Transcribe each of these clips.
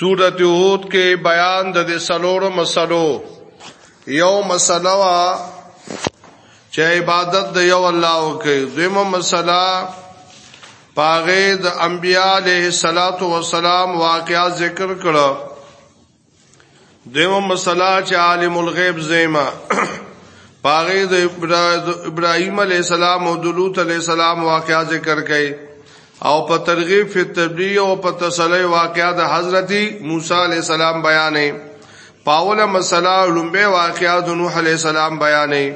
سورت یهود کې بیان د دې سلورو مسلو یو مسله وا چې عبادت د یو الله وکي دویمه مسله پاغه د انبیاء علیه الصلاۃ والسلام واقعا ذکر کړه دیو مسله چې عالم الغیب زیما پاغه د ابراهیم علی السلام او د لوط علی السلام واقعا ذکر کړي او په ترغیب فی تبلیغ او په تسلی واقعا د حضرت موسی علی السلام بیانې پاوله مسله لومبه واقعا د نوح علی السلام بیانې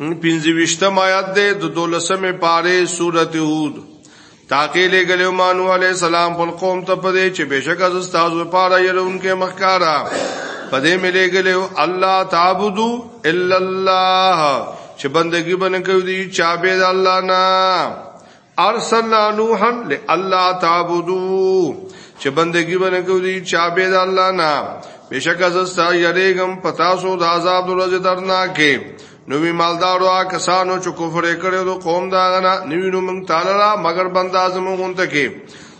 پنځه ویشتم آیات دی د دولسمې پاره سورته هود تاکي لګلو مانو علي السلام خپل قوم ته پدې چې بشک از استاد لپاره يرونکو مخکارا پدې ملي ګلو الله تعبدو الا الله چې بندگی بنه کوي دي چا به الله نه ارسلنا نوحا لالا تعبدوا چې بندگی باندې کوي چا به د الله نه بشک از ستا یریګم پتا سو د عذاب ورځ درناکه نو وی مالدارو آ کسانو چې کفر کړو د قوم دا غنا نیو نو مونږ تعالی را مگر بندا زمو غونته کې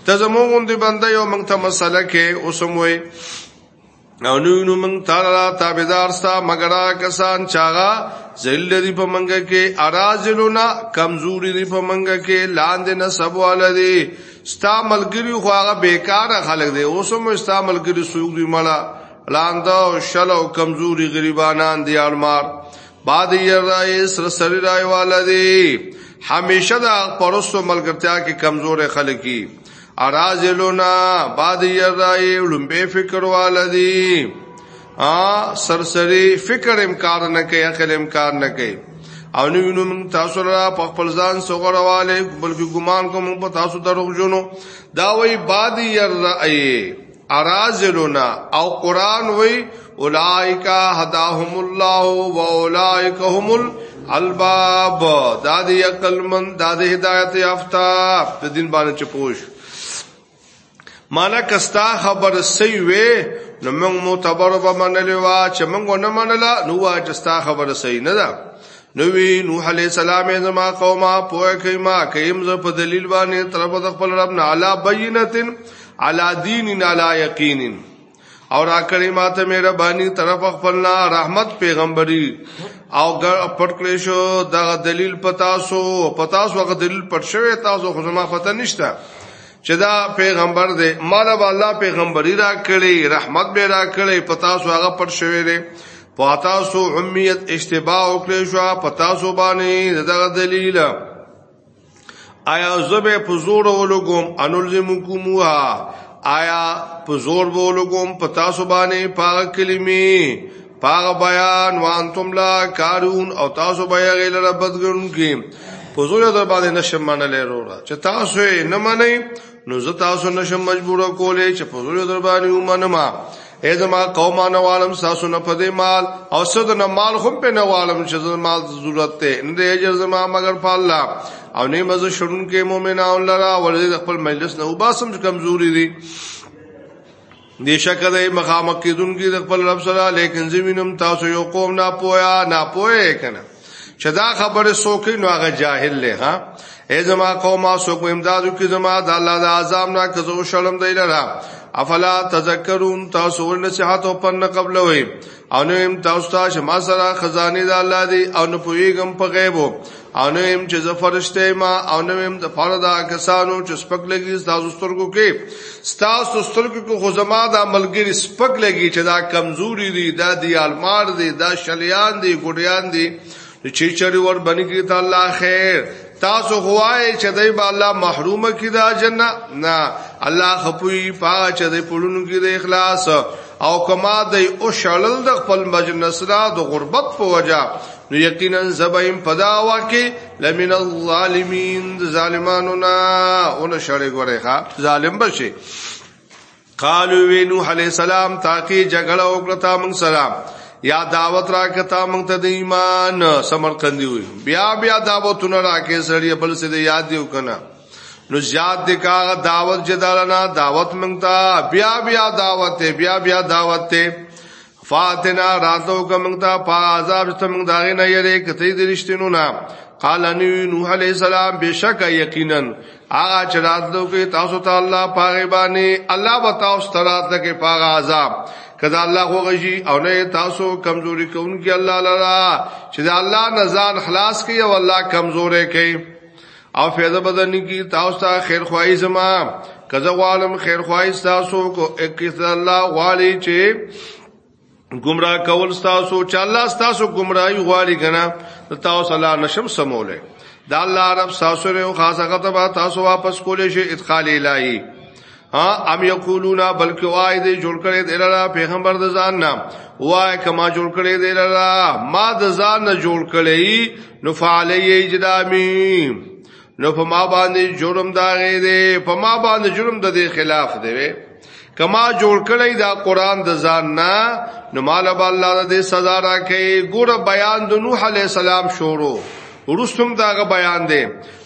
ته زمو غوندي بندا یو مونږ ته مسله کې اوسموي او نو نو من تعالی تابعدار ستا مگر کسان چاغا ذل دی په منګه کې ارازلونا کمزوري دی په منګه کې لاندې نه سبواله دی ستا ملګری خو هغه بیکار خلک دی اوس هم ستا ملګری سوق دی مړه لاندو شلو کمزوري غریبانان دی ارمار بعد یې رئیس سره راي والدي همیشه د پرستو ملګرتیا کې کمزور خلک کی ارازلونا بعد یرای لومبه فکر والدی ا سرسری فکر امکار نه کوي عقل امکار نه کوي او نو وینو موږ تاسو را په خپل ځان سوغړواله بلکې ګمان کوم په تاسو دروغ جنو دا وی باد ير رأي ارازلنا او قران وی اولائک هداهم الله و اولائک هم الباب دا دی عقل من دا دی هدایت یافتا په دین باندې چپوش مانا کستا خبر سی وی نو موږ معتبر به منلې وا چې موږ نه منله نو وا چې ستا خبره صحیح نه ده نوی نوح علیہ السلام زما قوما پوه کما کیم ز په دلیل باندې طرف د خپل رب نه علا بینتن علا دین علا یقین او را کړی ماته مې ربانی طرف خپل نه رحمت پیغمبري او پټ کړی شو دا دلیل پتا سو پتا سو غ دلیل پټ شوی تاسو خو زما پته نشته چې دا پیغمبر دی مال به الله پیغمبري را کړی رحمت به را کړی پتا سو هغه پټ شوی دی پتا سو امیت اشتباه وکړی شو پتا سو باندې دغه دلیل آیا زبه پزور ولګم انلزمکموها آیا پزور ولګم پتا سو باندې پاک کلمې پاغه بیان وانتم لا کارون او تاسو بیا غیر ربد ګرون کی پوزول در باندې نشم منلې رورا چې تاسو یې نه منئ نو زه تاسو نشم مجبور کولې چې پوزول در باندې ومنما اې زما قومه نه عالم تاسو نه پدې مال او صد نه مال هم په نه عالم چې زما ضرورت ته نه دې اجر زما مگر په الله او نه مزه شړون کې مؤمنان لرا ولې خپل مجلس نه وباسم کمزوري دي نشک دای مخامخ کیدونکي د خپل رب سره لیکن زمینم تاسو یو قوم نه پویا نه پوی کنه چې دا خبره سوکې نو هغه جاهل له ها ای زما قوم سو کو امدادو کې زما د الله د عذاب نه کزو شرم دی لرا افلا تذکرون تاسو ول نصيحت او پر نه قبل وي او نو هم تاسو ته چې ما سره خزانه د الله دی او نو پویګم په غیب او نو هم چې زه فرشته ما او نو هم د فرض د کسانو چې سپک لګي تاسو سترګو کې تاسو سترګو کې خو زما د عملګری سپک لګي چې دا کمزوري دي دا دی المار دي دا شلیان دي ګډیان دي چې چری ور باندې کې ته الله خیر تاسو غواړئ چې دای با الله محرومه کې دا جنہ نه الله خپوی پاغه چې دای پړونو کې د اخلاص او کما دای او شړل د خپل مجنس را د غربت په وجا نو یقینا زبایم پدا واکه لمن الظالمین ظالمانو نا اون شړې ګورې ښا ظالم بشي قالو وی نوح علیہ السلام تاکي جګړه وکړه تا موږ سره یا دعوت را کتا موږ ته د ایمان سمرقندی وی بیا بیا دعوتونه را کې سړی بل څه دی یاد یو کنه نو زیاد د کاغه دعوت جدارنا دعوت موږ ته بیا بیا دعوت بیا بیا دعوت ته فاتنا راتو کوم ته په عذاب ته موږ داغه نه یری کته دې رښتینو نه قال نوح علیہ السلام بشک یقینا هغه چې راتلو کې تاسو ته الله پاغه باندې الله بتاو سترات کې پاغه عذاب کدا الله خو غشي او نه تاسو کمزوري کوونکی الله لرا چې دا الله نزان خلاص کوي او الله کمزورې کوي او فیض بدنی کی تاسو ته خیر خوای زما کزه غوالم خیر خوای تاسو کو اکیس الله غوالی چې گمراه کول تاسو چې الله تاسو گمراهی غواړي کنه تاسو الله نشم سموله دا الله رب تاسو له خاصه غته تاسو واپس کولې شي ادخال الهی ها ام یقولون بلکې وای دې جوړ کړي دې لرا پیغمبر د ځان نه وای کما جوړ کړي دې لرا ما د ځان نه جوړ کړي نو فعلی اجدامی نو په ما باندې جرم دا غي دې په ما باندې جرم د دې خلاف دی کما جوړ کړي دا قران د ځان نه نو مال به الله دې سزا راکړي ګور بیان د نوح علی السلام شروع ورستم داغه بیان دی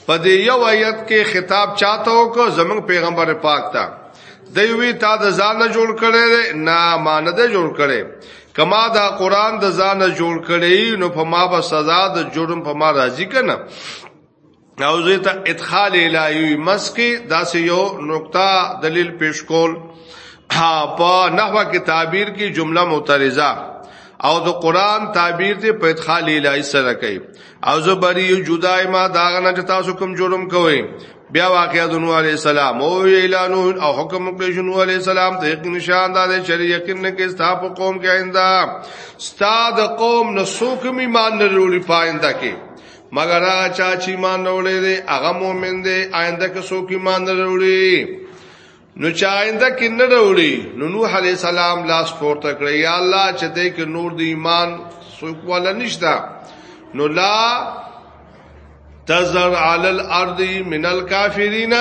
په دې یو آیت کې خطاب چاته وکړ زمنګ پیغمبر پاک ته دی وی تا د ځان نه جوړ کړي نه مان نه جوړ کړي کما دا قران د ځان نه جوړ کړي نو په ما به سزا د جرم په ما راضی کنه او زه ته ادخال الهی مسکی داسې یو نقطه دلیل پیش کول ها په نحوه کې تعبیر کې جمله معترضه او د قران تعبیر ته په ادخال الهی سره کوي او زه بری یو جدا ما دا غنه چې تاسو کوم جرم کوئ بیا واقعا د نوح علی السلام او اعلان او حکم وکړي شنو علی السلام ته یقین نشان دا دی چې یقین نه کې ستاپ قوم کې آینده استاد قوم نو سوک می مان نه لري پاینده کې مگر هغه چا چې مان نه ولې هغه مؤمن دی آینده کې سوک مان نه لري نو چا آینده کې نه وروړي نو نوح علی السلام لاس پورته کړی یا الله چې دې کې نور د ایمان څوک ولا نشتا نو لا تزر علی الارض من الکافرین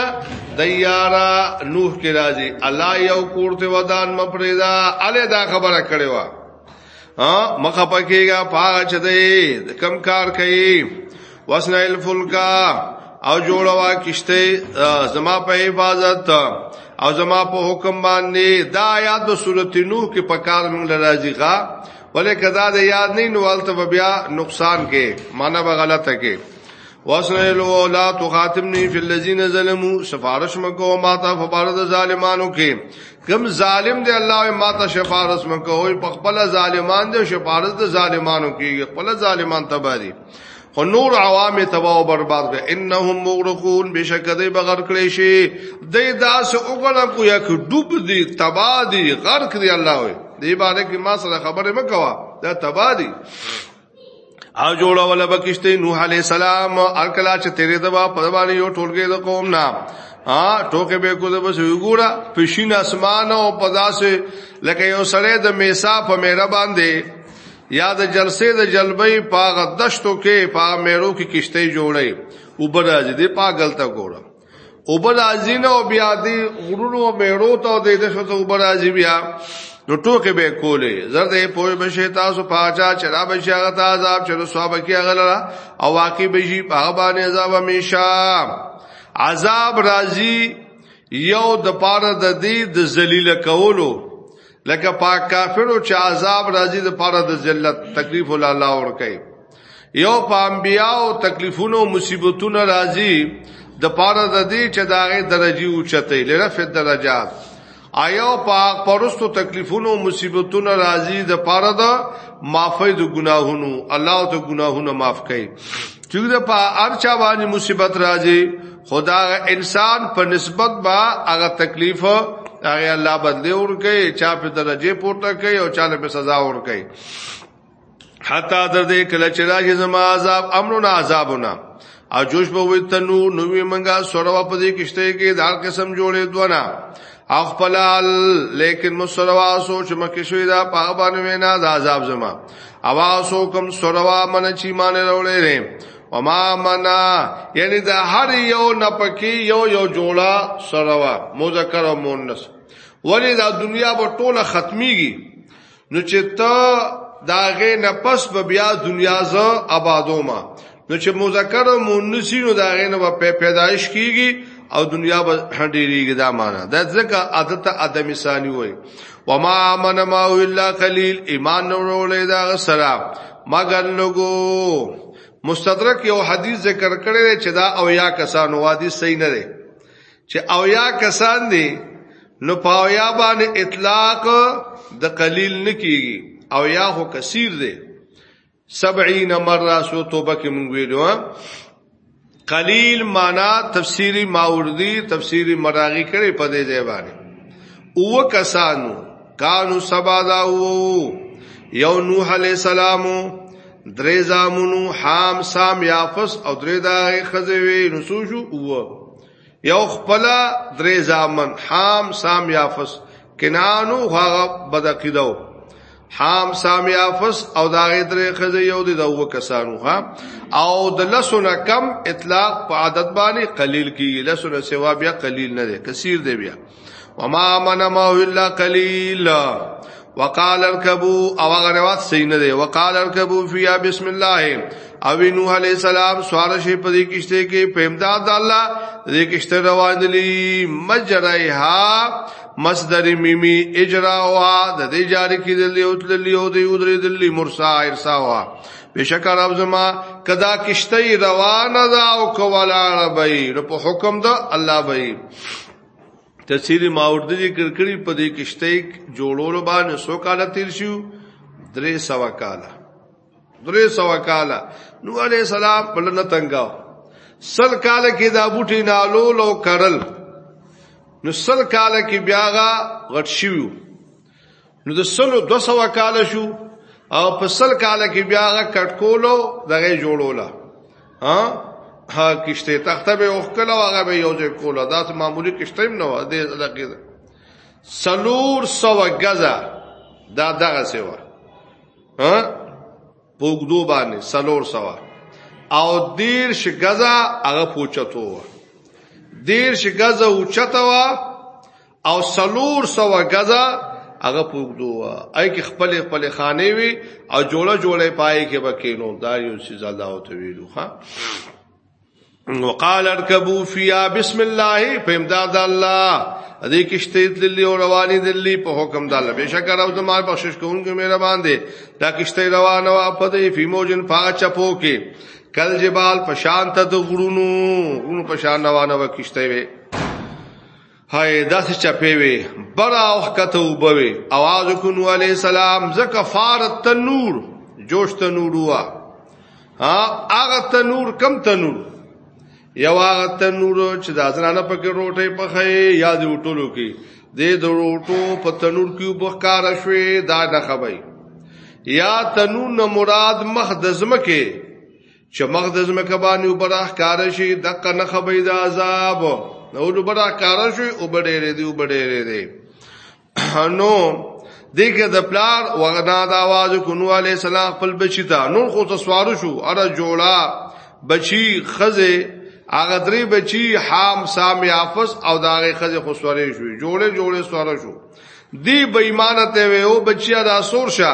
دیارا نوح کې راځي الله یو کوړته ودان مپریدا اله دا خبره کړې و ها مخه پکېګا پاغه چه دی کم کار کوي وسنا الفلکا او جوړوا کشته زما په حفاظت او زما په حکم باندې دا آیات د سورته نوح کې په کار موږ راځي ښا ولې کدا د یاد نه نوالته بیا نقصان کې معنا به غلطه کې واسره لو لا تخاطبنی فی الذین ظلموا سفارش مکو ماتا فبارد ظالمانو کې کم ظالم دی الله ما ته شفارس مکووي په خپل ظالمان دی شفارس د ظالمانو کیږي خپل ظالمان تباري خو نور عوام تباہ او برباد کړي انهم مغرقون بشک دی بغیر کړي شي دی داس اوګړه کو یا ډوب دی تباہ دی غرق دی الله وي دی باندې کې ما سره خبره مکوا دا تباہ دی او جوړه ولا بکشته نوح علی السلام ارکلا چې تیرې دوا په باندې یو ټولګه د قوم نا ا ټوکې به کو د بس وګوره پښین اسمان او پداسه لکه یو سړی د میسا په میرا باندې یا د جلسې د جلبې پاغه دشتو کې پا میرو کې کشته جوړې وبراځي دې پاګل تا ګوره او بل ازینه او بیا دی غرونو او میړو ته او د دښو ته بل ازی بیا نو ټوکې به کولې زرد یې پوي بشه تاسو پاچا چرا بشه هغه ته عذاب چرا ثواب کې هغه لرا او واقع بشي په هغه باندې عذاب همیشه عذاب راځي یو د پاره د دې د ذلیل کولو لکه پاک کافرو چې عذاب راځي د پاره د ذلت تکلیف الله ور کوي یو په انبیاو تکلیفونو مصیبتونو راځي د پاره د دې چې داغه درجه اوچته لرف درجات آیا په پرستو تکلیفونو مصیبتونو راځي د پاره د معافی د ګناهونو الله ته ګناهونه معاف کړي چې د په ارچا باندې مصیبت راځي خدا انسان په نسبت با هغه تکلیف هغه الله بدلی ور کوي چا په درجه پورته کوي او چا له سزا ور کوي حتا در دې کله چې راځي زما عذاب امرنا عذابنا او جوش به وي تنو نو وي منګه سره په دې کشته کې دا قسم جوړې دونه اخپلال لیکن مسروا سوچ مکه شوی دا په باندې وینا دا عذاب زما اوا سو کم سروا من چی مان وروړې نه وما منا یعنی دا هر یو نپکی یو یو جوړا سروا مذکر او مؤنث ولی دا دنیا په ټوله ختميږي نو چې ته داغه نه پس به بیا دنیا ز آبادو ما نو چې مذکر او مؤنث نو داغه نه په پیدایش کیږي او دنیا به ډیریږي دا معنا دا ځکه عادت ادم ثانی وای و ما امن ما الا قليل ایمان نو ولې دا سره مگر لوګو مستدرک یو حدیث ذکر کړی چې دا او یا کسانو وادي صحیح نه دی چې او یا کسان دي نو پاو یا باندې اطلاق د قلیل نکیږي او یا هو کثیر دی 70 مره سو توبه کې مونږ ویلو قلیل معنا تفسیری ماوردی تفسیری مراغی کړي په دې ځای باندې او کسانو کانو سبا دا وو یو نوح علی السلام درې زامنو حام سام یافس او درې دا خزوی نسوجو وو یو خپل درې زامن حام سام یافس کنانو هغه بدقیدو حام سام یافس او دا غي درې خزه یو دي دوه کسانو ها او د لسونه کم اطلاق په عدد باندې قلیل کیږي لسونه سوا بیا قلیل نه دي کثیر دی بیا وما من ما الا قليل وقال اركبوا او هغه روایت صحیح نه دی وقال اركبوا فيها بسم الله او نوح علی السلام سوار شي په دې کشته کې په امداد الله دې کشته روان دي مجرایها مصدر میمی اجرا او د دې جاری کې دلی او تللی او دې ودرې دلی مرسا ارسا وا بشک رب زما کدا کشته روانه دا او کولا ربي په حکم دا الله بي تفسیر ماورد ذکر کړی په دې کشته جوړولو باندې سو کال تیر شو درې سوا کال درې سوا کال نو علی السلام په لنه تنگاو سل کال کې دا بوټي نالو لو کړل نو سل کال کې بیاغه غټ شوو نو د سلو 200 کال شو او په سل کال کې بیا غ کټکولو دغه جوړوله ها ها کشته تخته به اوخکله هغه به یو ځای کوله دا ته معمولی کشته هم نه و د لګید سلور سو غزا دا دغه سیوا ها پوګدو باندې سلور سوا او دیر ش غزا هغه پوچتو و دیر ش غزا اوچتو او سلور سو غزا هغه پوګدو اي کې خپل خپل خانه وي او جوړه جوړه پای کې بکینو دا یو څه زاده او تویلو ها وقال اركبوا فيها بسم الله فامداد الله دې کشته دلی او رواني دلی په حکم د الله بشک راو د مال بخشش کوونکی مهربان دی دا کشته روانه وا په دې فیموجن پاچ پو کې کل جبال پشان ته د غړونو غړونو پشان روانه و کشته وي هاي داسې چپې وي برا او کته وبوي اواز کو نو علي السلام زکه فار تنور جوش تنور وا ها هغه تنور کم تنور یو هغه تنور چې د ازنانه پکې روټي پخې یا د وټولو کې د دروټو په تنور کې وبخار شوي دا نه خبري یا تنور نه مراد مخ د زمکه چې مخ د زمکه باندې وبره کار شي دغه نه خبي د عذاب نو وبره کار شي او بډېرې دی او بډېرې دی نو دغه د پلار وغنا د आवाज کو نو علي سلام خپل بچی ته نور خو ته سوارو شو اره جوړا بچی خزه هغه درې بچی حام سام یافس او داغه خزه خو سوارې شو جوړه جوړه سوارو شو دی بېمانه ته و او بچیا د اسور شه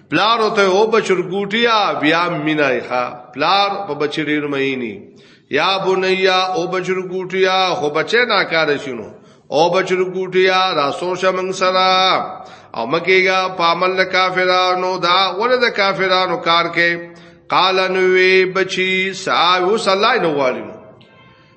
پلار او ته او بچر ګوټیا بیا مینای ښا پلار په بچریر مېنی یا بنیا او بچر ګوټیا خو بچی ناکار شینو او بچر ګوټیا راسو شمن سرا او مکیګا پامل کافرانو دا ولد کافرانو کار کې قال نوې بچی ساو صلی نو والینو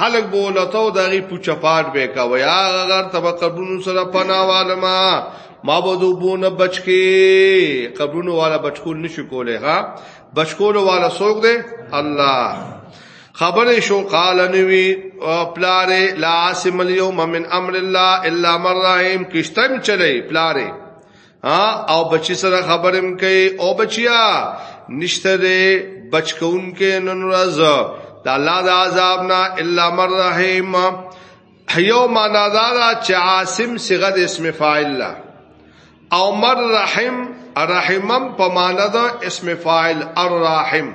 خلق بولتو دغه پوچا پاټ به کا ویا غر تب قبرونو سره پناواله ما ما بده بونه بچکی قبرونو والا بچکول نشو کوله ها بچکول والا سوق دے الله خبر شو قال نوی پلاره لا عاصم اليوم من امر الله الا من رحم کشتم چلی پلاره او بچی سره خبرم کوي او بچیا نشته دې بچ کون کې نن ورځ د الله د عذاب نه الا مر رحیم هيو معنا دا چې عاصم صيغه د اسم فاعل لا او مر رحم رحمم په معنا د اسم فاعل الرحم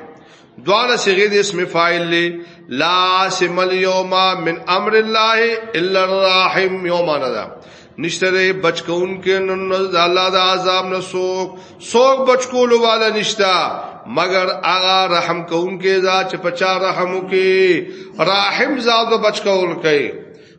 دواړه صيغه د اسم فاعل له لا سمل یوم من امر الله الا الرحیم یوم ندا نشتره بچکون کې نن د الله د عذاب نه سوک سوک بچکول والا نشتا مگر اغا رحم کون کې ذات چې پچا رحم کې رحم ذات بچکول کې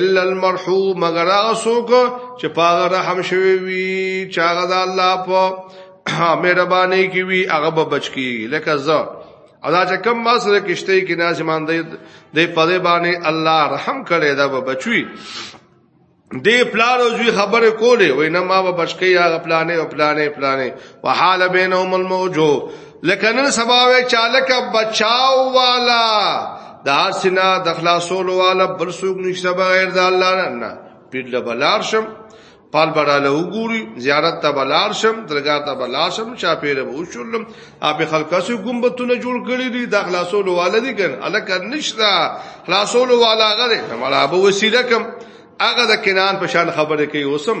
الا المرحوم مگر هغه څوک چې پاغه رحم شوی وي چې هغه د الله په مهرباني کې وي هغه به بچ کی لکه زه ادا چې کم ما سره کشته کې ناظمان دی د پدې باندې الله رحم کړي دا به بچوي دې پلان او جوی خبره کوله وای نه ما به بچکی هغه پلانې او پلانې پلانې وحال بینهم الموج لکه نن سبا وی چالک بچاو والا د هر سینا د خلاصولو والا بل څوک نشته بغیر د الله نه پیر له بلار شم پال بڑاله وګوري زیارت ته بلار شم درګه ته بلار شم شاپیره وشولم اپ خلکو سو ګمبتونه جوړ کړی دي د خلاصولو والا دي ګن الک نشتا خلاصولو والا غره مړه به وسیله کم هغه د کنان په شان خبره کوي اوسم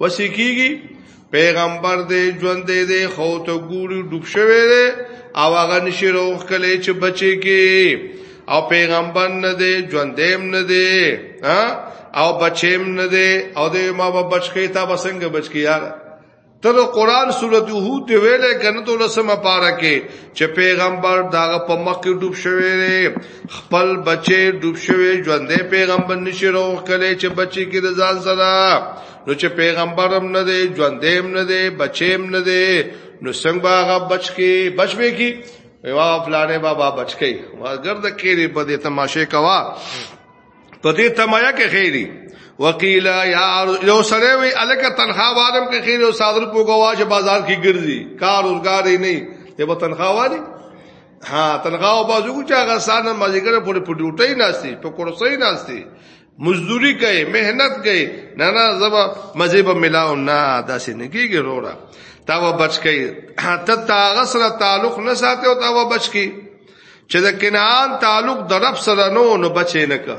وسی کیږي پیغمبر دې ژوند دې خو ته ګوري ډوب شوی دی او هغه نشي روغ کله چې بچي کې او پیغمبر نه دې ژوند دې نه دې ها او بچیم نه دې او دې ما به بچکی تا بسنګ بچکی یار تر قران سورۃ یهود دی ویلې کنه ته لسمه پارا کې چې پیغمبر داغه په مخ کې ډوب شوی دی خپل بچي ډوب شوی ژوندې پیغمبر نشي روغ کله چې بچي کې د ځان سره نو چې پیغمبرم نه دی ژوندې هم نه دی بچیم نه دی نو څنګه هغه بچ کې بچ به کې وا فلانه بابا بچ کې مګر د کېری په دې تماشه کوا په دې تمایا کې خېری وکیل یا یو سره وی الک تنخوا وادم کې خېری او صادر پوګوا چې بازار کې ګرځي کار روزګار نه دی په تنخوا وادي ها تنخواه او بازو کو چا غسان مازیګر پورې په ډیوټي ناشتي په کورسۍ ناشتي مزدوری کوي مهنت کوي نه نه زما مزه به ملاو نه داسې نه کیږي وروره تا و بچ کوي ته تاغه سره تعلق نه ساتي او تا و بچ کوي چې د کنعان تعلق د رب سره نو نو بچې نه کا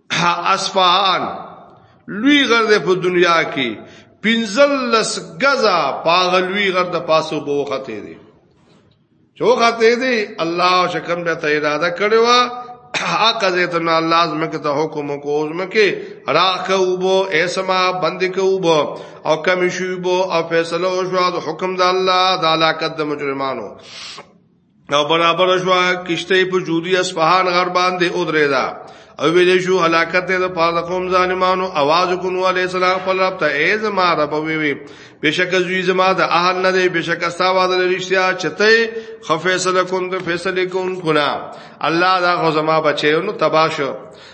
اصفهان لوی غر د په دنیا کې پنځل لس غزا پاغ لوی غر د پاسو بو خته دی چو خته دی الله شکم به ته اراده کړو حق زیت نه الله زم کې ته حکم کو زم کې راخه وبو ایسما بند کې وبو او کمی شوی بو او فیصله او شو د حکم د الله د علاقت د مجرمانو او برابر شو کشته په جودي اصفهان غر باندې او درېدا او ویلې شو هلاکت دې د پاره قوم ظالمانو आवाज کوو عليه السلام خپل رب ته ای زما رب وی وی بشک زوی زما د اهل نه دی بشک استاوا د رښتیا چته خو فیصله کوم د فیصله کوم کنا الله دا خو زما بچیو نو تباشو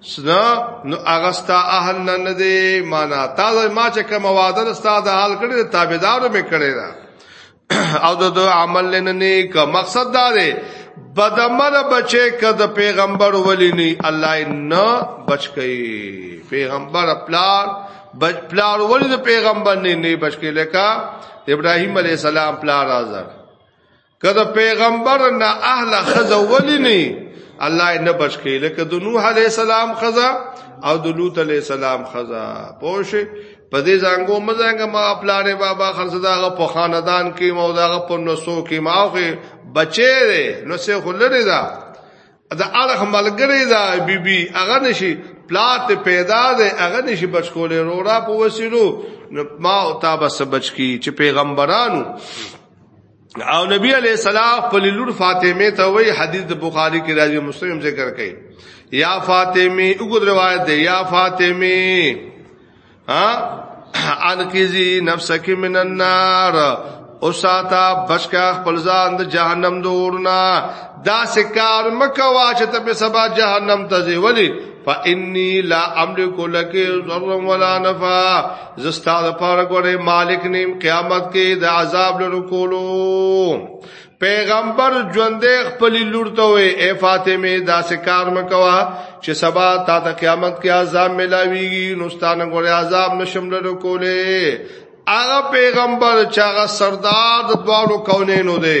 سنا نو اغستا اهل نه نه دی معنا تا ما چې کوم وعده ستا د حال کړی تابعدارو می کړی دا او د عمل نه نه ک مقصد دا دی بدمر بچي کد پیغمبر ولی نه الله نه بچ کئ پیغمبر پلار بچ پلار ولی د پیغمبر نه نه بچ کئ لکه ابراهيم عليه السلام پلار آزاد که د پیغمبر نه اهل خزه ولی نه الله یې نه بچ کړي لکه د نوح علی السلام خزه او د لوط علی السلام خزه پوه شئ په دې زنګو مزنګ ما خپلانه بابا خرڅ داغه په خاندان کې مو داغه په نسو کې ماوخه بچي دی نو سه خلری دا دا الخ ملګری دا بی بی هغه نشي پلات پیدا دی هغه نشي بچکولې رورا په وسیلو نو ما او تا بس بچ کی چې پیغمبرانو او نبی علیہ السلام خپل لور فاطمه ته وی حدیث د بخاری کې راځي مسلم ذکر کړي یا فاطمه وګور روایت دی یا فاطمه ها انقذی نفسک من النار او ساته بشکا خپل ځان د جهنم دورنا دا سکار مکوا چې ته په سبا جهنم ته ځې ولی فإني لا املك لك ضرا ولا نفع زستا د پاره ګوره مالک نیم قیامت کې د عذاب لرو کولو پیغمبر ژوندې خپل لور ته وې اے فاطمه دا سکار مکوا چې سبا تا ته قیامت کې عذاب ملاويږي نوستانه ګوره عذاب نشم لرو کولې هغه پیغمبر چې هغه سردار د دوالو کونینو دی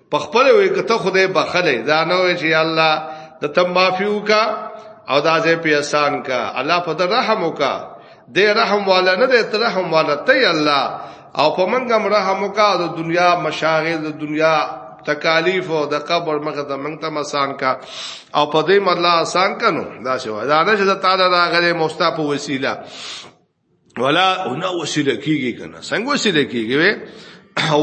په خپل وي کته خدای بخله دا نه وي چې الله د تم معفو کا او دا ځې په احسان کا الله په در رحم وکا د رحم والا نه د رحم والا ته الله او په منګه رحم وکا د دنیا مشاغل د دنیا تکالیف او د قبر مخه د منګ ته مسان کا او په دې مله آسان کنو دا شو دا نه چې تعالی راغله مستاپ وسیله ولا هنا وسیله کیږي کنه څنګه وسیله کیږي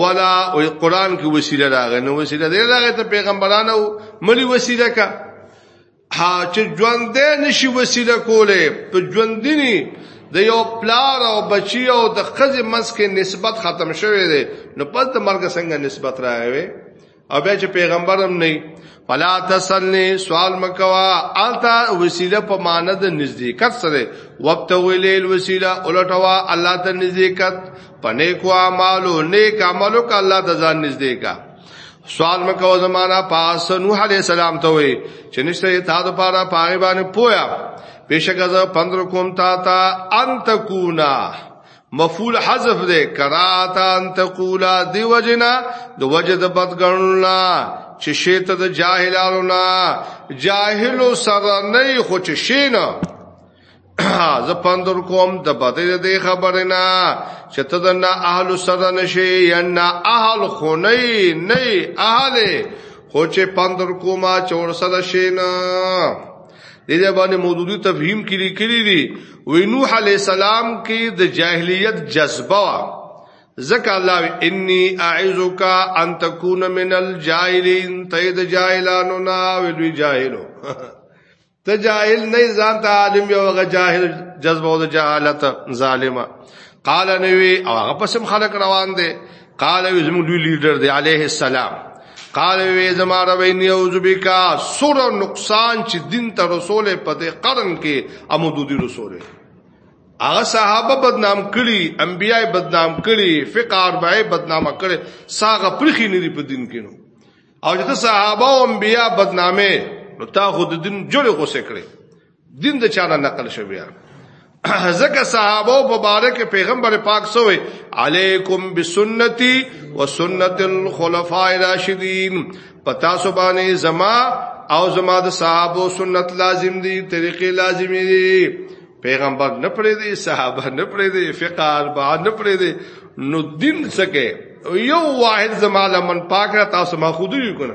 ولا او قران کې وسیله راغی نو وسیله دی راغی ته پیغمبرانو ملي وسیله کا ها چې ژوند نشي وسیله کوله په ژوندنی د یو پلار او بچی او د خزې منځ کې نسبت ختم شوی دی نو پس د مرګ څنګه نسبت راغی او بیا چې پیغمبر هم نه فلا تسلنی سوال مکوا التا وسیله په معنی د نزدېکت سره وقت ویلیل وسیله الټوا الله ته نزدېکت پنه کو اعمالو نیک عملو ک الله ته ځان نزدې کا سوال مکو زمانہ پاس نوح علی السلام ته وی چې نشته تا د پاره پاره باندې پویا بشک از پندر کوم تا تا انت کونا مفعول حذف دے کراتا ان تقولا دی وجنا د وجد بدګنلا چې شیت د جاهلانو نا جاهلو سره نه خو چې شینا ز پندر کوم د بدې د خبرې نه چې ته د نه اهل سره نشي یا نه اهل خونی نه اهل خو چې پندر کوما چور سره شینا د دې باندې مودودی تفهیم کې لیکلي دي وی نوح علی السلام کې د جاهلیت جذبه وا ځکه الله انی اعذک ان تکون من الجاهلین تید جاهلانو نا وی جاهلو ته جاهل نه ځان ته عالم یو غ جاهل جذبه او جهالت ظالما قال نوی او هغه پسم خلق روان دي قال وی زموږ لوی لیډر دی علیه السلام قال وی زما رب انی اعوذ بک سر نقصان چې دین ته رسول په دې قرن کې امودودی رسول هغه صحابه بدنام کړي انبیای بدنام کړي فقہ اربعه بدنام کړي ساغه پرخي نه دی په دین کې نو او چې صحابه او انبیا بدنامه نو تا خود دین جوړ غوسه کړي دین د چانه نقل شوی ځکه صحابه مبارک پیغمبر پاک سوې علیکم بسنتی وسنت الخلفاء الراشدین پتا سو باندې زما او زما د صحابه سنت لازم دي طریقې لازمي دي پیغمبر نه پرې دي صحابه نه پرې دي فقہ اربع نه پرې دي نو دین سکه یو واحد زما لمن پاک را تاسو ما خود یو کنه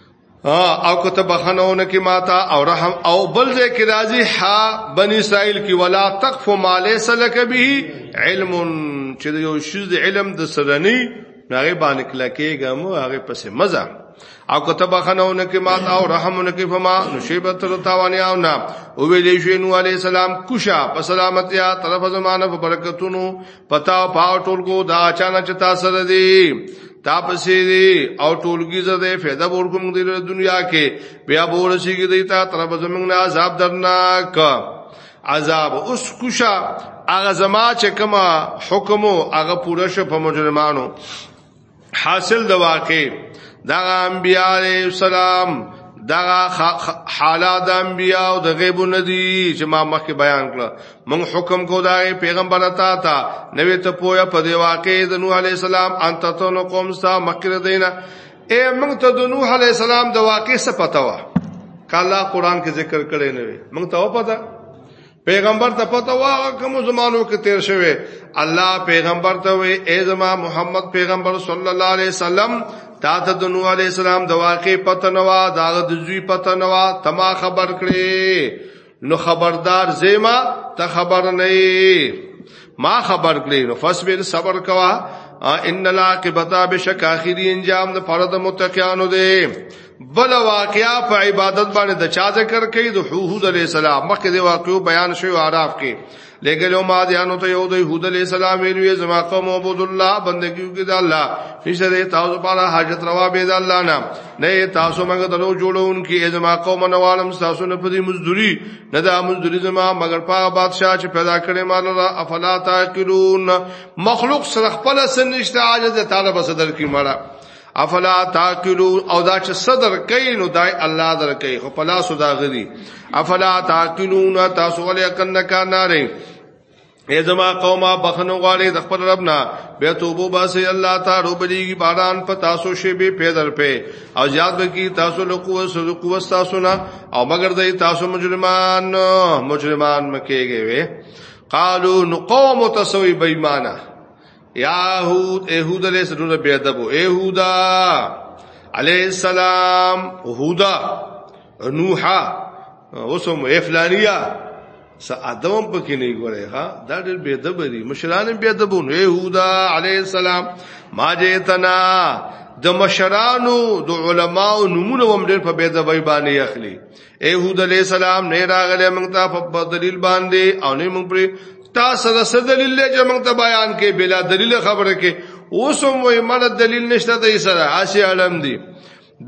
او کته بخنونه کی ماتا او رحم او بل ځای کی راضی ها بنی اسرائیل کی ولا تقف ما ليس لك به علم چې یو شیز د علم د سرنی هغه باندې کله کېګه مو هغه پسې مزه او کته بخنونه کې مات او رحمونه کې فما نشيبت تر تاواني او نا او ویلې شو نو علي سلام کوشا په سلامتیا طرف زمانه په برکتونو پتا پاو ټولګو دا اچانک چې تاسو سره دي تاپسې دي او ټولګي زده فایده ورکوم د دنیا کې بیا بورشي کې دی تا طرف زمنګ نه عذاب درناک عذاب اوس کوشا هغه زما چې کما حکم هغه پوره شو په مجرمانو حاصل د واقع دا انبیاء علیہ السلام دا حالات انبیاء او د غیب ندی چې ما مخکې بیان کړ موږ حکم کو دا پیغمبر تا تا نوې ته پویا په دی واقع د نوح علیہ السلام انت تو نو قوم ستا مکر دینا اے موږ ته د نوح علیہ السلام د واقع څه پتا و کله قران کې ذکر کړي نه موږ ته و پتا پیغمبر ته پته واغه کوم زمانو کې تیر شوی الله پیغمبر ته وی اے زما محمد پیغمبر صلی الله علیه وسلم تا ته د نوح علیہ السلام د واقع پته نوا دا د زوی پته نوا تما خبر کړي نو خبردار زیما ته خبر نه ما خبر کړي نو فصبر صبر کوا ان العاقبتا بشک اخری انجام د فرد متقینو دی بل واقعیا په عبادت باندې د چا ذکر کوي د حوحود علی السلام مخکې د واقعو بیان شوی عراف کې لګلو ما دي انو ته یو د يهود علی السلام ویلوې زما قوم عبد الله بندګیو کې د الله نشته تاسو په اړه حاجت روا به د الله نه نه تاسو مګ درو جوړون کې زما قوم نوالم تاسو نه پدی مزدوری نه د مزدوری زما مگر په بادشاہ چې پیدا کړي مال را افلا تاکلون مخلوق سره خپل سن نشته عاجز طالب صدر کی مړه افلا تاکلو او دا چې صدر کوي نو دای الله در کوي خو پلا سودا غري افلا تاکلون تاسو ولې عقل نه کار نه لري اے زما قومه بخنو غواړي د خپل رب نه به توبو باسي الله تعالی وبليږي باران په تاسو شی به پیدر په او یاد وکي تاسو له قوت سره قوت تاسو نه او مگر دای تاسو مجرمان مجرمان مکیږي وي قالو نو قوم تسوي بېمانه یاهود ایهود علیہ السلام بے ادب ایهودا علیہ السلام هودا نوحا اوسم افلانیا س ادم پکې نه ګورې ها دا ډېر بے ادب دی مشران بے ادب نو ایهودا علیہ السلام ما جیتنا د مشرانو د علماو نمونه هم ډېر په بے ادب باندې اخلي اے هود علیہ السلام نه راغله موږ ته په دلیل باندې او نه موږ پر تاسو د څه دلیل له چې موږ ته بیان کې بلا دلیل خبره کې اوس هم وې مړه دلیل نشته د سره اسی علم دی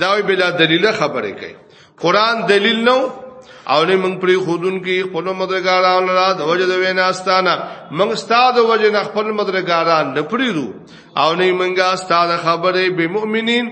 دا وی بلا دلیل خبره کوي قران دلیل نو او نه موږ پر خودون کې خپل مدرګاران را د وجه د ویناستانه موږ ستاد وجه نه خپل مدرګاران نه پریرو او نه موږ ستاد خبره به مؤمنین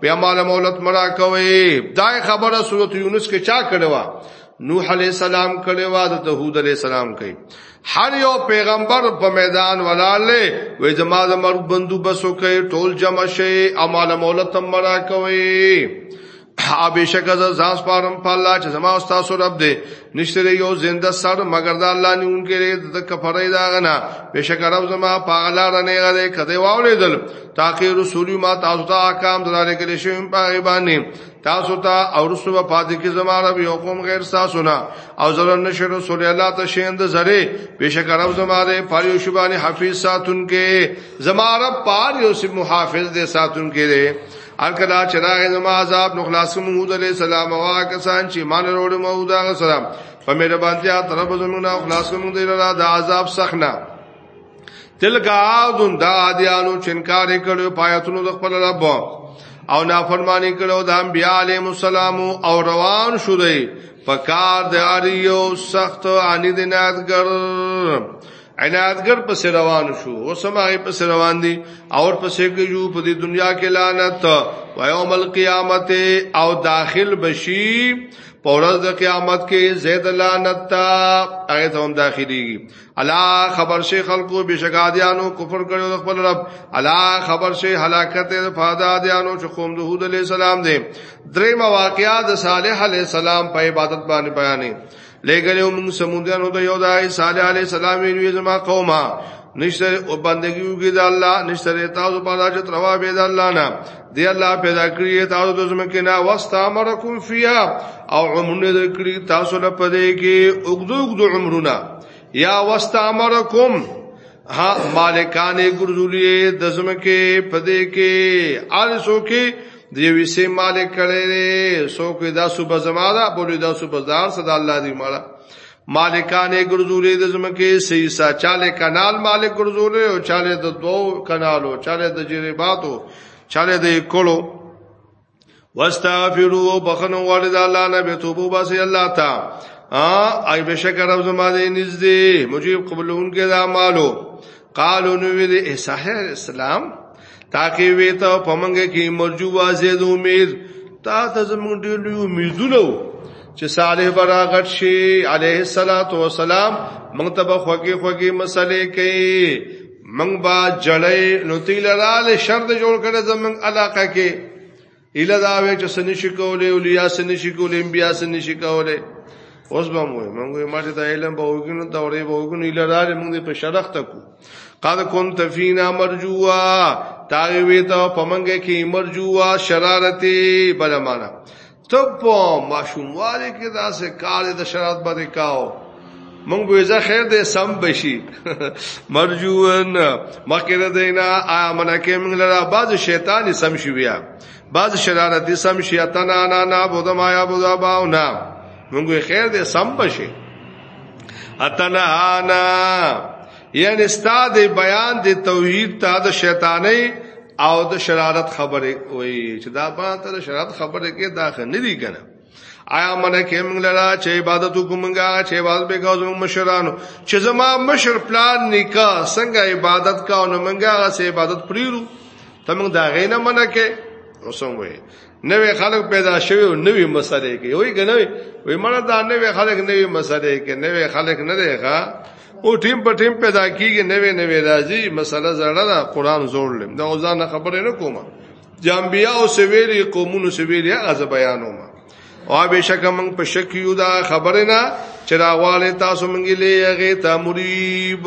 بیا مال مولت مرا کوي دا خبره سورته یونس کې چا کړوا نوح علی السلام کړوا د داوود علی السلام کوي هر یو پیغمبر په میدان ولاله وې زما د مرګ بندو بسو کوي ټول جمع شي امال مولت مرا کوي حابشک از ځاس پارم په الله چې زما استاد سره رب دې نشته یو زنده سر مگر دا الله نه اونګره د کفرې دا غنا بشک رب زما په الله رنه غره کده واولې دل تاکي رسولي ما تاسو ته احکام دراره کړی شوم په غیبانه تاسو ته او رسو په پاتې کې زماره به حکم غیر تاسو نه او زره نشه رسول الله ته شیند زره بشک رب زماره پاریو شبانی حفیظ ساتون کې زماره پاریو سی محافظ دې ساتون کې دې الکدا چراغ زما عذاب نو خلاص محمود علی السلام وا کسان چې مان وروړ محمود علی السلام په مهربانتیا طرف زمونږه خلاص کوم دې را د عذاب سخنه تلک عادون دا عادیانو چنکار کړو پایتونو د خپل رب او نافرمانی کړو د انبیاء علیهم السلام او روان شو دی پکار د اړیو سخت انی د نادګر عنایتګر پس روان شو او سمای پس روان دي او پس کې جو په دې دنیا کې لعنت او یوم القیامت او داخل بشي پورز د قیامت کې زید لعنت تا هغه ته هم داخليږي الا خبر شي خلکو بشکادیانو کفر کړو د خپل رب الا خبر شي هلاکت فادادیانو چې قوم د هود علی السلام دي درې مواقعیا د صالح علی السلام په عبادت باندې بیانې لګلې موږ سمودانو ته یو دای صالح علی السلام وی زما قومه نشتر او بندگی وګی د الله نشتر تاسو په حاجت روا به د الله نه دی الله پیدا کړی تاسو د زمکه نه واستامرکم فیا او عمرونه د کړی تاسو له پدې کې اوګدو اوګدو عمرونه یا واستامرکم ها مالکان ګرځولې د زمکه پدې کې ارسو کې دی ویسه مالک کړي سو کې دا صوبه زماده بولی دا صوبه دار صدا الله دی مالا مالکان یې ګرځولې د زمکه سي سا چاله کانال مالک ګرځولې او چاله د دوو کانالو چاله د جریباتو چاله د کولو واستغفروا بخنو والد الله نه به توبه باسي الله تا ا ای بشکر رب زما دې نږدې مجيب قبولون کې د اعمالو قالو نو وی دې صحیح اسلام تاکي وی ته پمنګ کې مرجو وازه د امید تا ته زمونږ ډېر لوی امیدونه چې صالح براغت شي عليه الصلاه والسلام موږ ته به خوږي خوږي مسلې کوي موږ با جړې نوتی لرال شرط جوړ کړي زمونږ علاقه کې اله دا وی چې سني شي کولې او لیا سني شي کولې بیا سني شي کولې اوس به مو موږ یې ماته د علم په وګونو د اورې په وګونو اله راځي موږ په شرخ تکو قد كنت فينا مرجوا تاغي وی ته پمنګ کې مرجوا شرارتي بل معنا تب ماشومواله کې دا سه کار د شرارت باندې کاو مونږ به زه خیر دې سم بشي مرجوون مخکې دینا امنه کې موږ لرا باز شیطان سم شي بیا باز شرارت سم شي اتنا انا نا بود ما یا بود باونا مونږ خیر دې سم بشي اتنا انا یعنی استاد بیان د توحید ته د شیطانې او د شرارت خبره وي چې دا په تر شرارت خبره کې داخله نه دي کنه آیا منه کې موږ لرا چې عبادت وکومږه چې عبادت به کوو زموږ مشرانو چې زما مشر پلان نکا څنګه عبادت کا او موږه غسه عبادت پریرو ته موږ دا غینه منه کې اوسم وې نوې خلک پیدا شوی او نوې مسلې کې وای کنه وای مړه دا نوې خلک نوې مسلې کې نوې خلک نه دی ښا او ټیم په ټیم پیدا کیږي نوې نوې راځي مسله زړه دا قران زور لم دا ځان خبرې نه کومه د انبیانو سویری قومونو سویری هغه ز بیانو ما او بشک من په شک یو دا خبره نه چې راواله تاسو مونږه لیږه ته مریب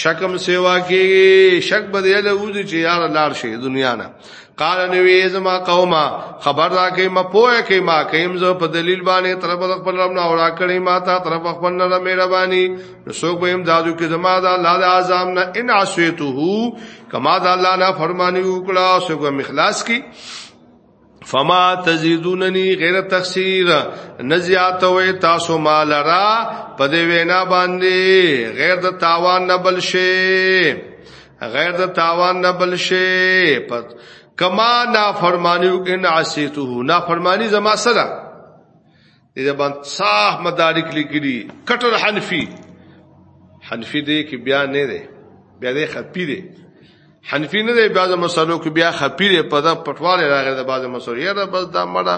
شکم سیوا کې شک بدیل وځ چې یار لار شي دنیا نه قال نبی زما قوما خبر را کې ما پوهه کې ما کيم زه په دلیل باندې طرف خپل رب نه اورا کړی ما ته طرف خپل نه مهرباني نو څوک به امدادو کې زما دا الله د اعظم نه ان عصيته کما د الله نه فرمانی وکړه او سګو مخلاص کی فما تزيدونني غیر تخسیر نزیات وې تاسو مال را په دې وینا باندې غیر د تاوان نه بل شي غیر د تاوان نه بل شي پد کما نا فرمانیو ان عسیتو نا فرمانی زما سره دې باندې صاح مدارک لیکلي کټر حنفي حنفي دې کې بیا نه دی بیا دې خپي دی حنفي نه دی بعض مسلو کې بیا خپي دی په دا پټواله راغی د بعض مسلو یاره بس دا مړه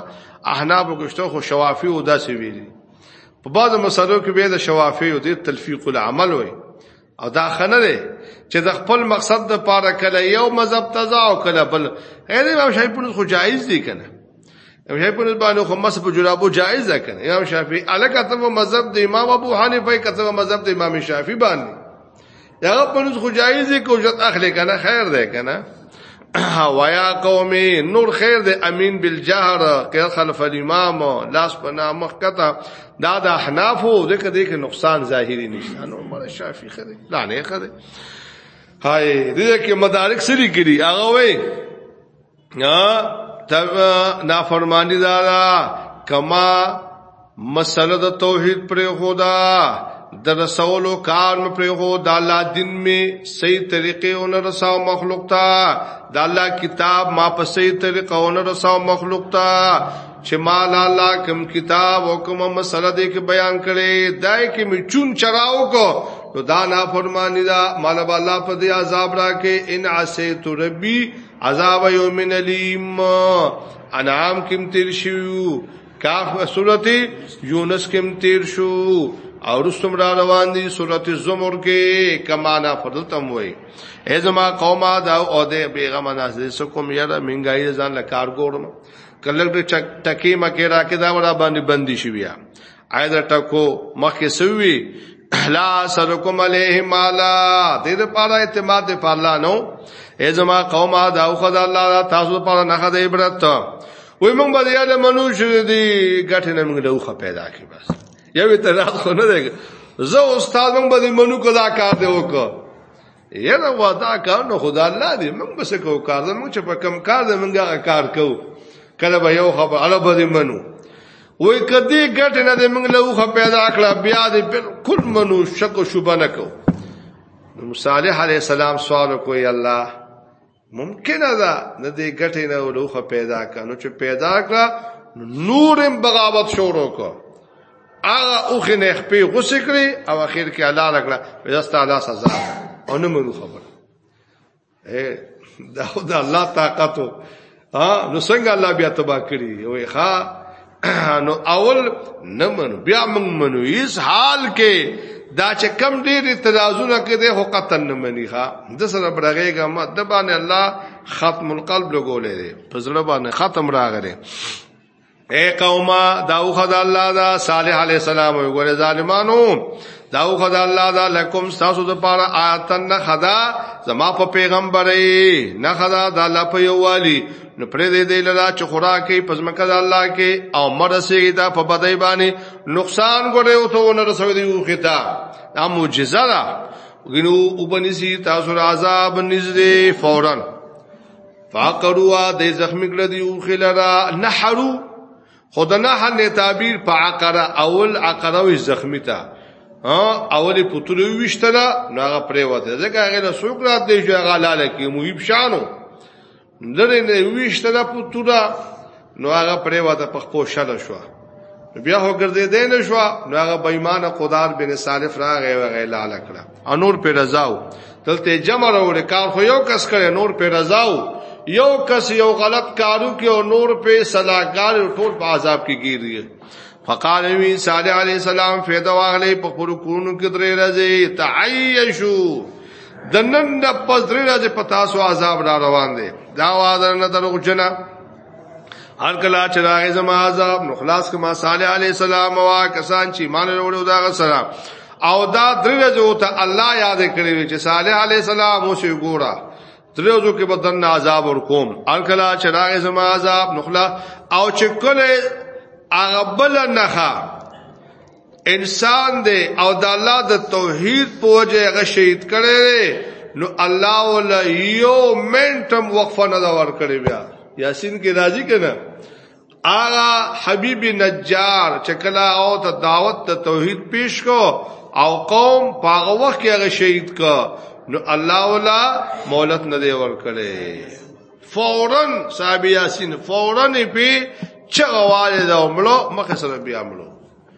احناف کوشته خو شوافي او داسې ویلي په بعض مسلو کې به د شوافي او د تلفیق العمل وي او دا خنه ده چې د خپل مقصد د پاره کله یو مذهب تزا او کله بل اې دې امام شافعي په خو جایز دي کنه امام شافعي په باندې خو مس په جرابو جایز ده کنه امام شافعي الکه ته مذهب د امام ابو حنیفه کته مذهب د امام شافعي باندې دا په خو جایز دي کو جت اخلي کنه خیر ده کنه ويا قوم نور خير دې امين بالجهر کې خلف الامام لاس پنا مخکته دا د احناف او دې کې دې نقصان ظاهري نشته نو مر شافعي خره لا نه خره هاي دې کې مدارک سری کړي هغه وې نا تب نافرمانی دارا کما مسله د توحید پر خدا د رسولو کار مې پر خو د الله دین مې صحیح طریقې اون رساو مخلوق ته د الله کتاب ما په صحیح طریقه اون رساو مخلوق ته چې ما الله کوم کتاب او کوم مسله دې کې بیان کړي دای کې مې چون چراو کو نو دا نه فرمانی دا مال الله په دې عذاب راکې ان عسیت ربی عذاب یوم الیم انعام کم تیر شیو کاف سورت یونس کم تیر شو او رسم را روان دي سورت زمر کې کمانا فضلتم وای ازما قوما دا او د بیغم نازل سکم یره منګای ځان لکار ګورم کله ټکی مکه را کې دا ورا باندې بندي شي بیا اېد ټکو مخه سوي لا سرکم علیه مالا دې د پاره اعتماد په الله نو ازما قوما دا خدای الله تاسو په نه خدای عبرت وای موږ به یاد منو چې دې ګټه نه موږ دوخه پیدا کی بس یو اعتراض خو نه دی زه استاد موږ به منو کدا کار دی وکړه یره ودا کار نو خدا الله دې موږ بس کو کار زموږ چې په کم کار دې موږ کار کو کله به یو خبر اړه به منو وای کدی ګټ نه دې موږ لوخه پیدا کړه بیا دې بالکل منو شک او شوبه نه کو نو صالح علی السلام سوال کوي الله ممکن ده نه دې ګټې نه لوخه پیدا کانو چې پیدا کړه نورم بغاوت شروع کو هغه اوخ نه خپې غوسه کړې او اخر کې الله لګړه وځستا الله سزا او نه مونږ خبر اے دا د الله طاقت ها نو څنګه الله بیا تبا کړی وای ښا نو اول نه منو بیا موږ منو هیڅ حال کې دا چې کم ډیر اعتراضونه کې ده هو قطن نه مني ښا د سره برغېګه ما د باندې الله ختم القلب لګولې ده په زړه باندې ختم راغره اے قوما داو خدا الله دا صالح علی السلام وګوره ظالمانو داو خدا الله دا لکم تاسو د پاره آیاتن خدا زما په پیغمبري نه خدا دا لپیوالی نو پرې دې دی لرا چې خوراکي پزمکه د الله کې او مرسي دا په بدای باندې نقصان ګورې او ته ونه رسوي دی او خطا دا معجزه ده غنو وبنسي تاسو عذاب نږدې فورا فقروا دې زخمی کړ دی او خلرا نحرو خود نه حل تعبیر په عقره اول عقره وي زخمی ته اولی پتلو وشتلا نو هغه پرې وته ځکه هغه له سوق رات دی چې هغه لاله کې مهیب شانو لري نه ویشته د پوتوره نو هغه پرې واده په خپل شل شو بیا هو ګرځې دې نه شو نو هغه بېمانه قدار بن صالح راغې وغه لاله کړه انور په رضاو دلته جمع راوړ کار خو یو کس کړي نور په رضاو یو کس یو غلط کارو کې او نور په صلاحګار ټول په عذاب کې گیری فقال نبی صالح علیہ السلام فیدا واغلی په خپل کورونو کې درې راځي تعیشو د نن د پس درې راځي په تاسو عذاب را روان دي دا وادر نه دروغ جنا هر کله چې راغی زما عذاب نو خلاص کما صالح علیہ السلام وا کسان چې مان وروړو دا غسرا او دا درې راځي او ته الله یاد کړی چې صالح علیہ السلام اوسې ګورا تریوزو کې بدن عذاب ور کوم الکلا چراغ زما عذاب نخلا او چې کله اغبل نخا انسان دی او د الله د توحید په وجه هغه شهید کړي نو الله ول یو منټم وقفه نه دا ور کړی بیا یاسین کې راضی کنه آغا حبیب نجار چې کله او ته دعوت ته توحید پیش کو او قوم پاغه وخت کې هغه شهید کو نو الله ولا مولت نه دی ور کړی فورا صاحب یاسین فورا په چغواله دا عملو مخه سره بیا عملو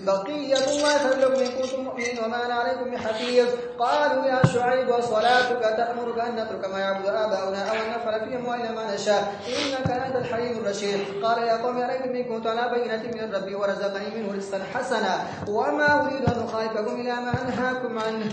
بقيه الله خير لكم ان كنتم مؤمنين وما انا عليكم بحفيظ قالوا يا شعيب وصلاتك تامرك ان نترك ما يعبد اباؤنا او ان نفعل فيهم وإلى ما نشاء انك انت الحليم الرشيد قال يا قوم اريكم ان كنت على بينه من ربي ورزقني منه رزقا حسنا وما اريد ان اخالفكم الى ما انهاكم عنه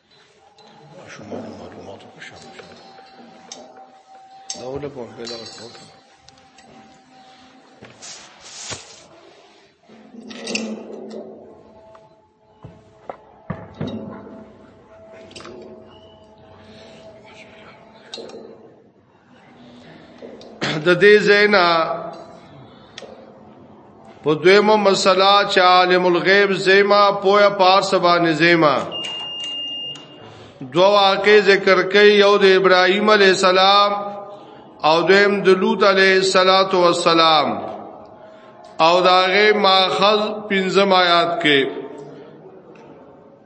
ماشومان معلوماتو په شان شي دا ولا په بلا ورکوټ د دې زینا په دویمه مسله چې عالم الغیب زیما پویا پار سبانه زیما دو واقع ذکر کوي یو د ابراهیم علی السلام او دویم د لوط علی صلوات و سلام او داغه ماخذ پنځم آیات کې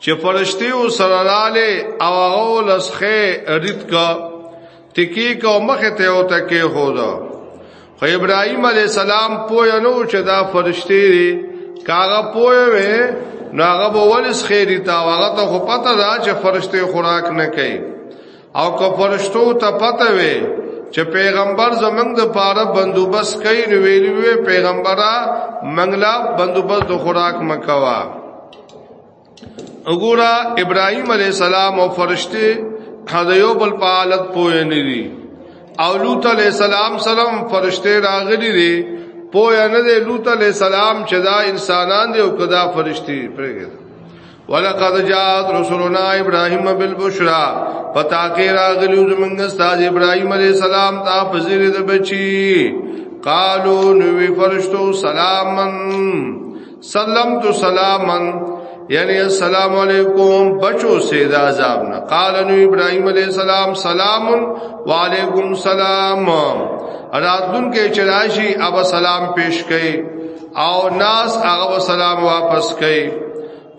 چې فرشتیو سره لاله او هغه لسخه رد کا تکی کو مخه ته او تکي هو دا خو ابراهيم عليه السلام پوه نو چې دا فرشتي کاغه پوه وي ناغه بولس خیری تا هغه ته خو پته دا چې فرشتي خوراک نه کوي او که فرشتو ته پته وي چې پیغمبر زمنګ د پاره بندوبست کوي نو ویلی وی پیغمبره منګلا بندوبست د خوراک مکوا وګوره ابراهيم عليه السلام او فرشتي حدیو بل په حالت پوه نه دي او لوط عليه السلام سلام فرشتي راغلي دي پوه نه دي لوط عليه السلام چې دا انسانان دي او کدا فرشتي پرېږي ولقد جاءت رسولنا ابراهيم بالبشرى پتا کې راغلو زمونږ استاد ابراهيم عليه السلام ته فزير د بچي قالو نو فرشتو سلامن سلام تو سلامن یعنی السلام علیکم بچو سے دا عذاب نه قال نو ابراهيم عليه السلام سلام وعليكم سلام راتون کې چرایشی اب سلام پیش کړي او ناس هغه سلام واپس کئ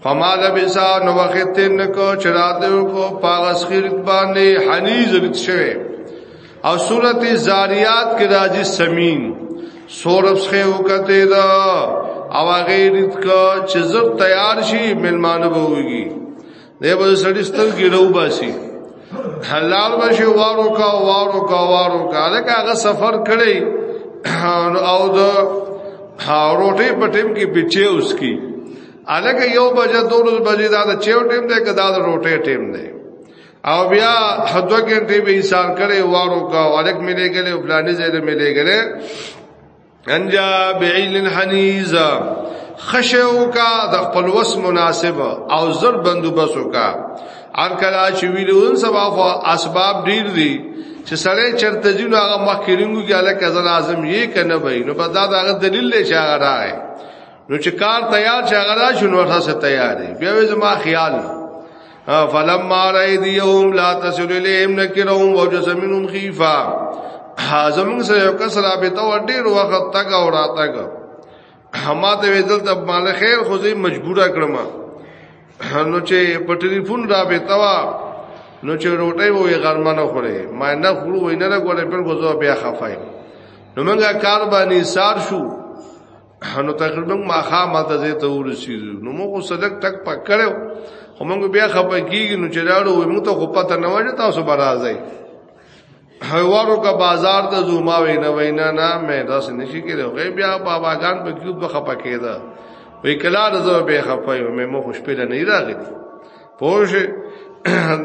فما لبسا نو وخت نکو چراتو کو پاغس خیر باندې حنی زرت شوه او سورت زاریات کې راځي سمین سورب څخه وکته دا او غیرت کو چې زر تیار شي ملمانه بوږي دی به سړی سترګې راو باسي حلال بشي وارو کا وارو کا وارو کا لکه هغه سفر کړی او د روټي په ټیم کې بچي اوس کی الکه یو بجه دورز بجه دا د چیو ټیم دی که دا د روټي ټیم دی او بیا حدو ګنټې به ایثار کړي وارو کا الک ملي ګلې فلاني زیره ملي ګلې انجا بعیل حنیزا خشو کا د خپل وس مناسب او زر بندوبس وکا ار کلا چې ویلون سبا خو اسباب ډیر دي چې سړی چرته جون هغه مخکرینګو کې الک از لازم یې کنه وای نو په دا دغه دلیل له شاګه راغی نو چې کار تیار شاګه را شنو هغه سره تیار دی بیا زما خیال فلما رایدیهم لا تسل الیهم نکرهم وجس منهم خیفا زمون سره یو کس رابطه و ډیر وخت تک او راتګ ما ته ویل ته مال خیر خو زه مجبوره کړم نو چې په ټلیفون رابطه وا نو چې روټي وې غرمه نه خوري ما نه خورو وینه نه غوړې پر غوځو بیا خفای نو موږ کار باندې سار شو نو تقریبا ما خامه ته زه ته ورسېدو نو موږ صدق تک پکړو خو موږ بیا خپه کیږي نو چې راړو موږ ته خو پته نه وځي تاسو به راځي هوارو کا بازار ته زوما وینا وینا نه مې داس نشي کېږي غي بیا باباګان په کیوب خپه کېده وی کلا رضو به خپه یو مې مو خوشپله نه راغلی پوه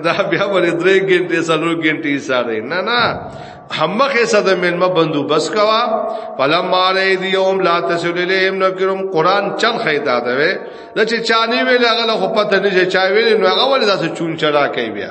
دا بیا ولې درې ګنټې څلور ګنټې ساري نه نه همخه صد ملما بندوبس کوا فلم مارې دی یوم لا تسل الیهم نکرم قران چل خیدا ده وې د چې چانی ویل هغه خو پته نه چې چا ویل نو هغه ولې داسې چون چړا کوي بیا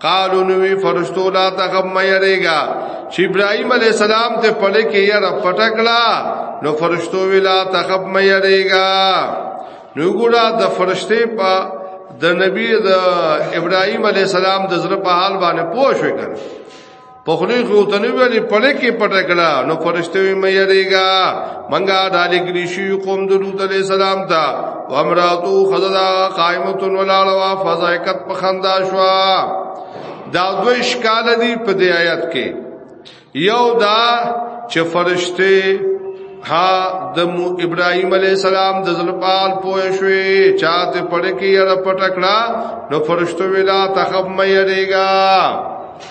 قالو نوی فرشتو لا تخب مېریګا چې ابراهيم عليه السلام ته پړې کې یې را پټکړه نو فرشتو ویلا تخب مېریګا نو ګورا د فرشته په د نبی د ابراهيم عليه السلام د زړه په حال باندې پوه شو کړ په خلی خو ته نه ویلې په لکه پټه کړه نو فرشته وي مې یریګا منګه د لګری شي قوم د لوط علی السلام ته و امراتو خذدا قائمه ولاړه فزایکت په خندا شو دا دوه اشکال دي په دې آیت کې یو دا چې فرشته ها د ابراهيم عليه السلام د زلفال پوه شوې چاته پړ کې یره پټکړه نو فرشتو ویلا تخم مې یریګا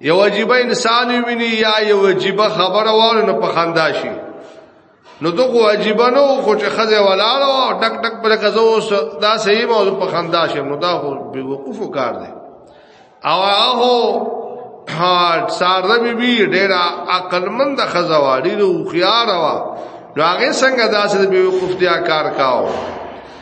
یو عجیب انسان ویني یا یو عجیب خبره واره نه پخندا شي نو دغه عجیب نو خو چې خزه ولاړو ټک ټک پر کزو دا صحیح موضوع پخندا شي نو دا خو بے وقوف کار دی او هغه ها سارده بی بی ډیر عقلمند خزه واری نو خيار وا راغه څنګه داسې بے وقوف دیا کار کاو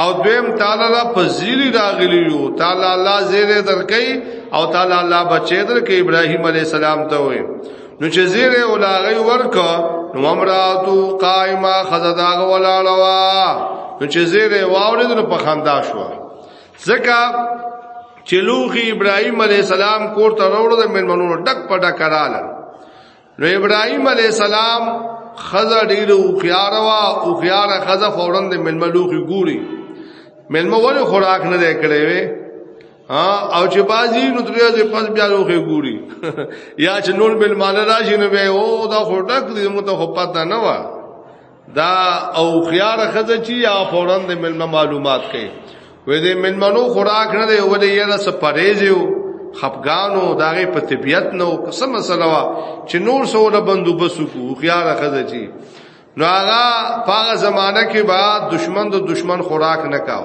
او دویم تعالی لا پزیری راغلی یو تعالی الله زیره درکې او تعالی الله بچی درکې ابراهیم علی السلام ته وې نو چې زیره ولاغی ورک نو امراتو قائمه خزداغ ولاړوا نو چې زیره واورید نو په خندا شو ځکه چې لوخي ابراهيم عليه السلام کور ته وروړو د منمنونو ډک پټه کراله نو ابراهيم عليه السلام خزه ډیر او خيار وا او خيار خزه فورن د ململوخي ګوري ملمه ولې خوراک نه دی کړی وي او چې بازی نو درې ځې پس بیا لوخه ګوري یا چې نور ملمانه راشي نو به او دا خورټک دې مو ته خو پتا نه و دا او خيار خزه چی یا فورن د ملما معلومات کوي وې د ملمنو خوراک نه دی ولې یې رس پریزیو خپګانو داغه په طبیعت نو قسم مسله وا چې نور سوله بندوبس کو خيار خزه چی نو هغه په زمانہ کې با دشمن د دشمن خوراک نه کاو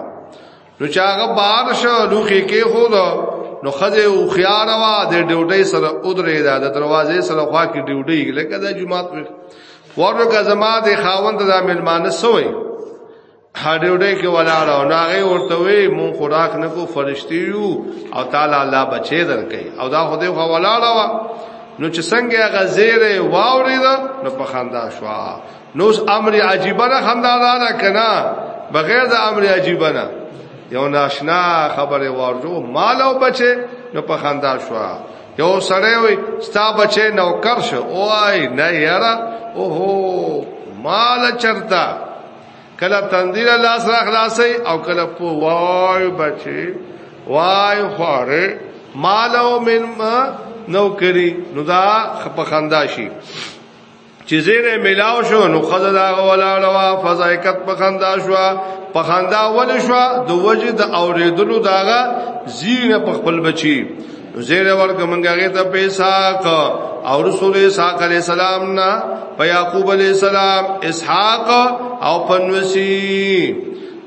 نو چاغه بار شو لوخي کې خو دا نو خځه او خيار وا د ډیوټي سره اودرې دا د دروازې سره خوا کې ډیوټي لکه د جمعات ورګه زما د خاوند د ملمانه سوې هډیوډې کې ولاړه او ناغه ورته وی مون خوراک نکو فرشتي یو او تعالی الله بچي درکې او دا خو دې خو ولاړه وا نو چې څنګه غزيره واوري دا نو په خندا شو نو امر عجیبه نه خندا را کنا بغیر د امر عجیبه نه یو ناشنا خبره ورجو مال او بچي نو په خندا شو یو سړی وي ستا بچي نوکر شو اوای نه یاره اوهو مال چرتا کله تندیر لاس را خلاصي او کله په وای بچي وای خوره مال او من نوکری نو دا په خندا شي چې زیره ملاو شو نو خزه دا ولاړه وا فزایکت په خندا شو په خندا ول شو د وجه د اوریدلو داغه زینه په خپل بچی زیره ورګ منګه ته پیسا کا او رسول اسحاق علی السلام نا په یعقوب علی السلام اسحاق او پنوسی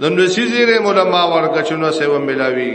د نوسی زیره مولا ما ورګ چنو سیو ملاوی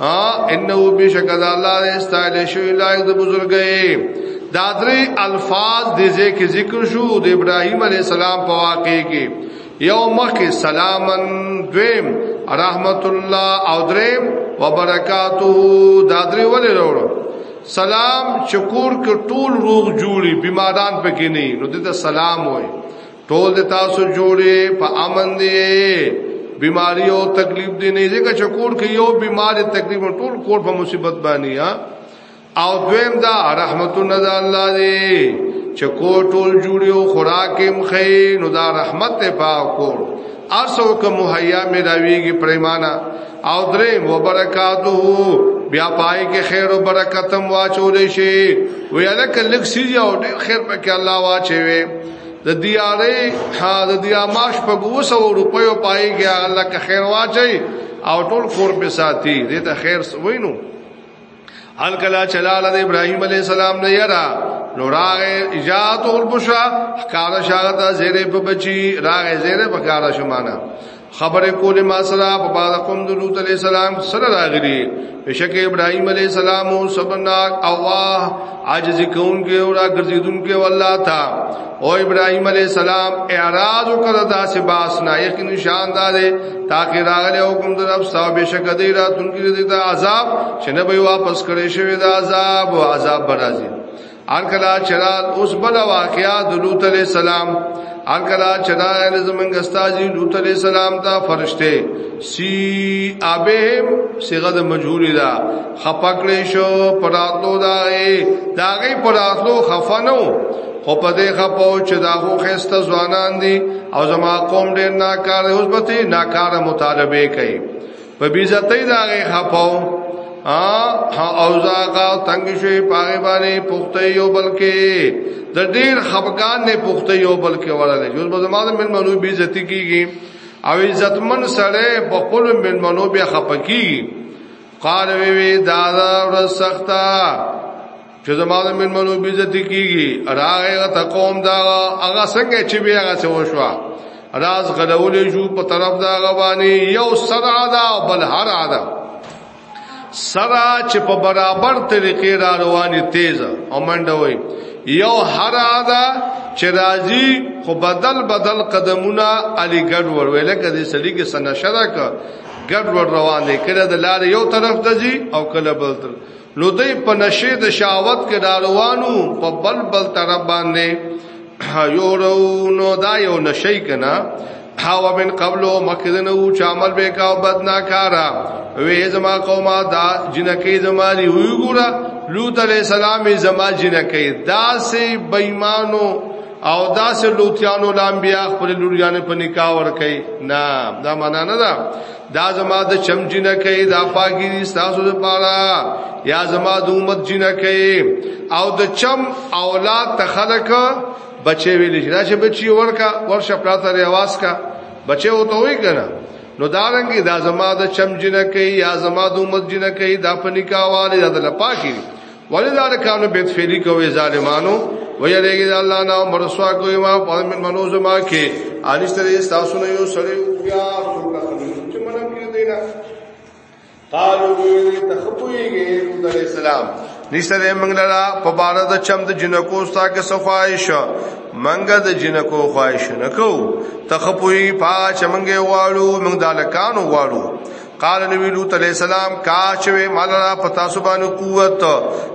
ها انه بشک د الله استایل شوی لایق د بزرګي دا درې الفاظ د ذکر ذکر شو د ابراهیم علی السلام په واقع کې یو مخه سلامن دویم رحمت الله او دریم وبرکاته دا درې ولې وروړو سلام چکور کې ټول روغ جوړي بیماران پکې نه نو دته سلام وای ټول د تاسو جوړې په امن دی بیماری او تکلیف دی نه ځکه چې کور کې یو بیمار تکلیف ټول کور په مصیبت باندې ها او دویم دا رحمتونه د الله دی چې کور ټول جوړې او خوراک هم خې نو دا رحمت ته پاو کور ارسو که مهیا می راویږي پریمانه او درې وبرکاتو بیا پای کې خیر او برکتم واچول شي ویاله کلک سیږي او ډېر خیر پکې الله واچوي د دیارې ها د دیا ماش په 200 روپیو پایږي الله که خیر واچي او ټول کور په ساتي دې ته خیر وینو ان کلا چلال د ابراهيم عليه السلام نه یرا نو راغ ایجاد او البشا کار شاغتا زیره په بچی راغ زیره په کار شمانه خبره کولې ما سره په بار کوم د لوط علی السلام سره راغلي بشک ابراهيم عليه السلام او سبنا اواه عاجز کون کې او را ګرځیدون کې والله تا او ابراهيم عليه السلام اعراض وکړ دا سه باس نه یقین نشان دار تاکي راغله حکم در رب صاحب بشک دې راتون کې دې عذاب چې نه به واپس کړي شوی دا عذاب او عذاب برازي هر کلا چرال اوس بل واقعیا د لوط علی السلام هر کلا چرال زمنګ استاجی لوط علی السلام ته فرشته سی ابهم صيغه د مجهول دا خپکړې شو پراتلو دا داغه پراتلو خفنو خو په دې خپو چې دا خو خسته ځوانان دي او زما قوم ډېر ناکاره اوس به ته ناکاره مطالبه کوي په بیزتۍ دا غي خپاو ا او زاګه تنگ شي پاره باندې پخته یو بلکې د ډیر خفقان نه پخته یو بلکې وړاندې جوړ به زماده من منو بیزتی کیږي او عزتمن سره په خپل من منو بیا خپکی قال وی وی دا ور سخته چې زما د من منو بیزتی کیږي راغه غته قوم دا هغه څنګه چې بیا هغه څه وشوا راز غلولې شو په طرف دا غوانی یو سرع دا بل هر عدا سرع چې په برابر طریقې را رواني تیز او منډه وي یو هر عدا چې راځي خو بدل بدل قدمونه علی ګډ ور ویل کده سړي کې سنشره ک ګډ ور روان دي کله د لار یو طرف دځي او کله بل طرف نو دوی په نشه د شاوت کې داروانو په بل بل طرف باندې یو نو دا یو نشي کنا او من قبلو مخدنه او چې عمل به کا او بد نه کارا وې زما قومه دا جنکې زما دی وی ګورا لوط علی السلام زما جنکې دا سه بېمانو او دا سه لوطیانو لامبیا خپل لوریانه په نکاح ور کوي نه دا معنا نه ده دا زما د چم جنکې دا پاګی دي تاسو لپاره یا زما د امت جنکې او د چم اولاد ته خلق بچي ویل شي دا چې بچي ورکا ورشه پراته ریواز کا بچي او ته وی کنه نو دا رنګي دا زما د چم جنکې یا زما د امت جنکې دا پنیکاواله دا لپاره ولی دا کانو بیت فیری کوي ظالمانو ویریږي د الله نه مرسوا کوي ما په من منو زما کې انشتر تاسو نه یو سړی بیا څوک چې منم کې دینا قالو ویری تخپویږي د اسلام نشته د منګلا په بار د چم د جنکو ستا کې صفایش منګه د جنکو خواهش نکو تخپوی پاچ منګه واړو منګ دالکانو واړو قال نبی لوط علیہ السلام کاش وی مال را پتا سبحانه قوت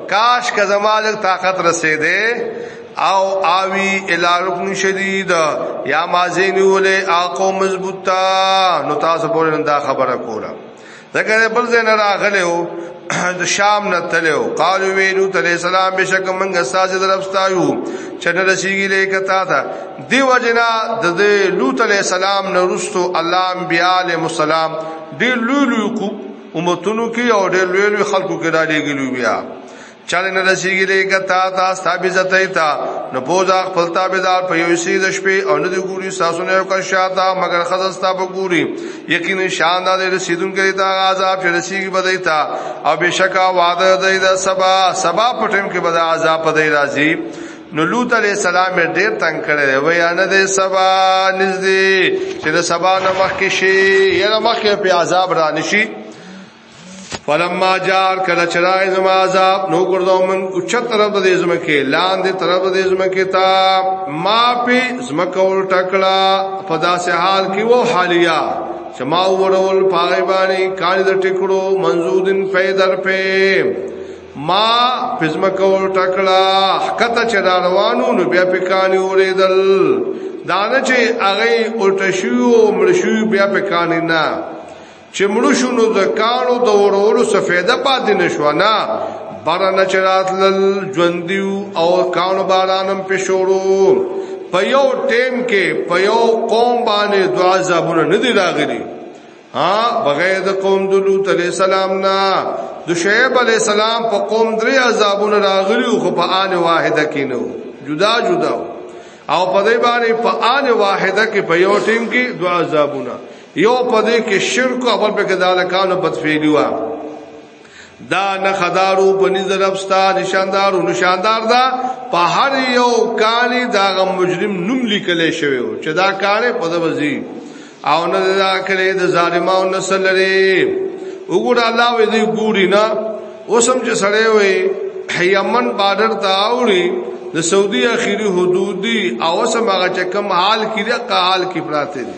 کاش کا زمال طاقت رسیدې او آوی الی رکن شدید یا مازین ول اقو مضبوطا نو تاسو پورې دا خبره کوله ځکه بل زین راغله د شام نه تلو قالو ویلو ته السلام بشک منګ استاد درپستایو چن رسیږي لیک تا تا دی وجنا د لوط علی السلام نه رستو الله انبیاء علی السلام دی لولو کو امتونو کې او دی لولو خلقو کې را لګلو بیا چاله نه رسیږي لیک تا تا ثابت ایتا نو بوزا خپل تابعدار په یو سید شپې او نه دی ګوري ساسونه یو کا شاته مگر خزستا په ګوري یقینا شان د رسیدون کې دا عذاب چې رسیږي بدای تا او بشکا وعده دی دا سبا سبا پټم کې بدا عذاب پدای راځي نو لوط علیہ السلام ډیر تنگ کړي وای نه د سبا نږدې چې د سبا نه مخکې شي یا مخکې په عذاب را نشي فلما جار کله چرای زما عذاب نو ګرځو من اوچ طرف د زمکه لاندې طرف د زمکه تا ما په زمکه الټا کړه په داسې حال کې وو حالیا چې ما وړول پای باندې کار د ټکړو منزودن پیدر په ما پزما کول ټکړه حقته چې روانو نو بیا په کانی اوریدل دانه چې هغه الټشیو مرشیو بیا په کانی نه چې مړو شو نو د کانو د ورولو څه فایده پاتې نشو نه باران چرات لل ژوندیو او کانو بارانم په شورو په یو ټیم کې په یو قوم باندې دعا زابونه نه دی راغلي ها بغیر د قوم د لوط علی السلام نه د شعیب علی السلام په قوم درې عذابونه راغلي خو په آن واحده کې نو جدا جدا او په دې باندې په آن واحده کې په یو ټیم کې دعا زابونه یو په دې کې شرک او بل په کې دالکانو بدفعلی و دا نه خدارو بنی دربستا نشاندار او نشاندار دا په هر یو کالی دا غ مجرم نوم لیکل شوی او چې دا کار په دوزی او نه دا کړي د ظالمانو نسل لري وګور الله وې دې ګوري نه اوسم چې سړی وې یمن بارډر ته اوړي د سعودي اخیری حدودي او سم هغه چې کم حال کې د قال کې پراته دي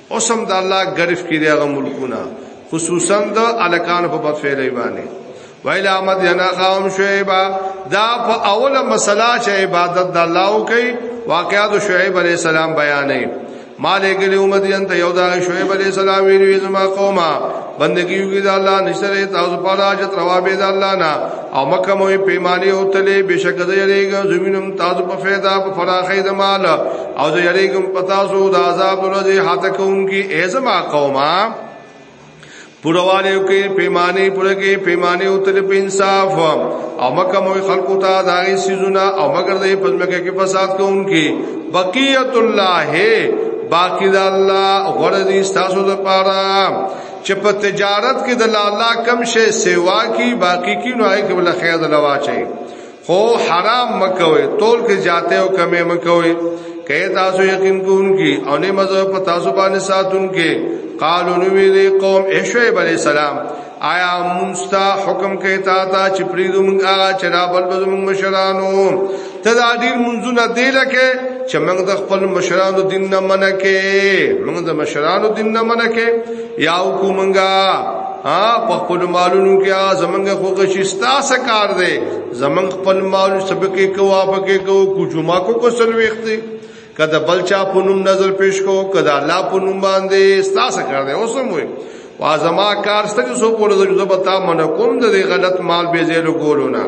اوسم د الله غرف کې دغه ملکونه خصوصا د الکان په بدفعلی باندې ویل احمد ینا قوم شعیبا دا په اوله مسله چې عبادت د الله او کوي واقعات شعیب علی السلام بیانې مالګلی امدین ته یو دا شعیب علی السلام ویلو زما قومه بندگی وی د الله نشره تاسو په اړه چې تروابې د الله نه او مکه مو پیمانه او تلې بشک د یریګ زمینم تاسو په فایده په فراخې د مال او د یریګم پتا سو د عذاب ورځې حاته کوونکی ایزما قومه پوروانه کې پیمانه پوره کې پیمانه او تل په انصاف او مکه مو خلقو ته داغي سيزونه او مگر دې پزمکه کې فساد کوونکي بقیت الله باقی د الله غره دي تاسو د پاره چې په تجارت کې د الله کم شي سیوا کی باقی کی نو آی کې بل خیر د لوا چي خو حرام مکوي تول کې جاته او کمې مکوي کئ تاسو یقین کوونکی او نه مزه په تاسو باندې ساتونکي قالو نو وی قوم ایشعیب علی السلام آیا مونستا حکم کوي تا ته چې پریدو مونږ هغه چې دا بل به مونږ مشرانو ته دا ډیر منځونه دی لکه چې موږ د خپل مشرانو دین نه منکه موږ د مشرانو دین نه منکه یا حکومنګا ها په خپل مالونو کې زمنګ خو غشي ستاسو کار دی زمنګ خپل مال سبکه کوا پکې کو کوجما کو کو سلويختي کدا بل چا په نوم نظر پیش کو کدا الله په نوم باندې ستاسو کار دی اوس هم وي وا زما کار ستاسو سو په لږه زو بتا من کوم د غلط مال به زیلو ګولونا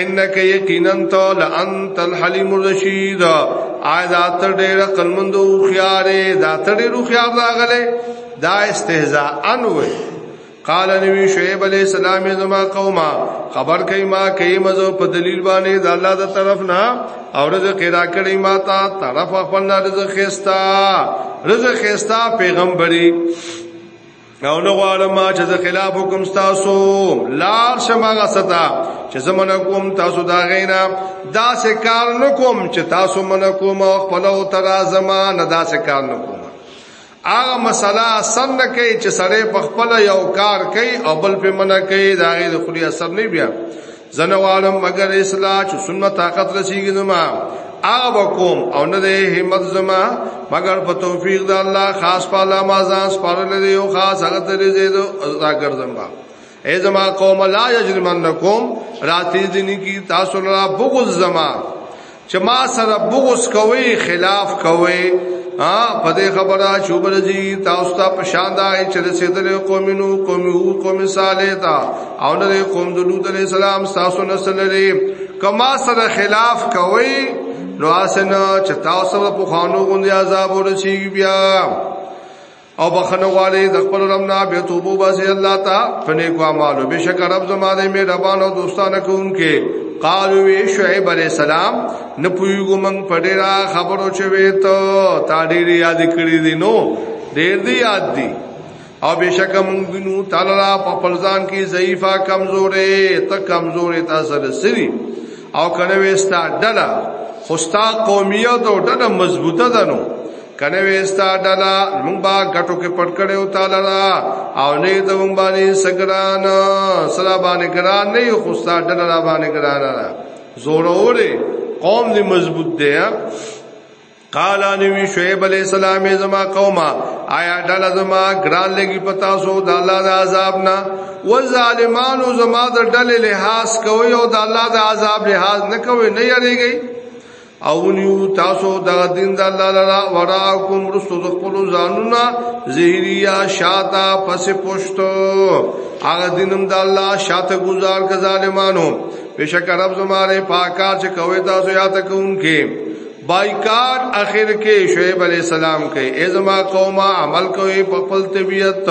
انک یقینا تو لانت الحلیم الرشید آیات ډیر قلمند او خياره دا ډیر خيار راغله دا استهزاء انوي قال نبی شعیب علیہ السلام زما قوما خبر کئ ما کئ مزو په دلیل باندې د الله د طرف نه او رزق را کړی ما تا طرف خپل رزق خستا رزق خستا پیغمبري او نو غواړم ما چې زه خلاف حکم تاسو لار شماغه ستا چې زمونه کوم تاسو دا غینا دا سه کار نکوم چې تاسو من کوم خپل او تر زمانه دا سه کار نکوم هغه مسله اثر نه کوي چې سړی په خپل یو کار کوي او بل په منع کوي دا غي د خلی اثر نه بیا زنوالم مگر اصلاح چې سنت طاقت رسیږي زما آب کوم او نه د همت زما مگر په توفیق د الله خاص په الله ما ځان سپارل دی او خاص هغه ترې زیدو دا ګرځم با اے زما قوم لا یجرمنکم راتی دنی کی تاسو لا بغض زما چې ما سره بغض کوي خلاف کوي ا په دې خبره شوبر جی تاسو ته پشان دا چې رسیدل قومینو قومو قوم صالح تا او نه قوم د لوط علی السلام تاسو نسل لري کما سره خلاف کوي نو اسنه چې تاسو په خوانو غوندي عذاب ورسیږي بیا او بخنه غواړي د خپل رب نه به توبو باسي الله تا فنه کو اعمالو بشک رب زما دې مهربان او دوستانه کوونکې قالو وی شعیب علیہ السلام نه پویګو من پډیرا خبرو چوي ته تا ډیر یاد کړی دي نو ډیر دی یاد دی او بشک من بنو تعالی را په پلزان کې ضعیفه کمزورې ته کمزورې تاسو سری او کړه وستا ډله خوستا قومیت او ډله مضبوطه ده نو کنه وستا ډلا مونږ با غټو کې پټ کړو تعالی را او نه ته مونږ باندې سګران سره باندې ګران نه یو خو ستا ډلا را باندې ګران را زور اورې قوم دې مضبوط دی قال انوی شعیب علیہ السلام زما قوما آیا ډل زما ګران لګي پتا سو د الله د عذاب نه و ظالمانو زما د ډل لحاظ کوي او د الله د عذاب لحاظ نه کوي نه یریږي اولیو تاسو دا دین د الله لرا وراکم رسو د خپل ځانونه زهریا شاتا پس پښتو هغه دینم د الله شاته گزار ک ظالمانو بشک رب زماره پاکا چې کوي تاسو یاد کوونکې بایکاټ اخر کې شعیب علی السلام کې ازما قومه عمل کوي په خپل طبیعت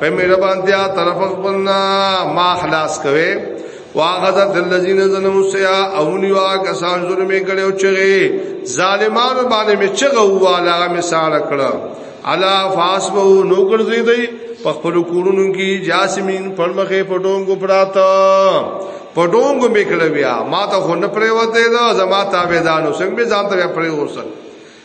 په میرا باندې طرف خپلنا ما خلاص کوي واغذت الذين ظلموا سيا او نیوا کسان ظلم کړو چغي ظالمان باندې می چغه والا می سال کړه الا فاسبو نو ګرځي دی په خپل کورونو کې جاسمین پړمخه پټونګو پراته پټونګو میکړه بیا ما ته خو نه پریوته دا زما تابعدانو څنګه به ځان ته پریوسل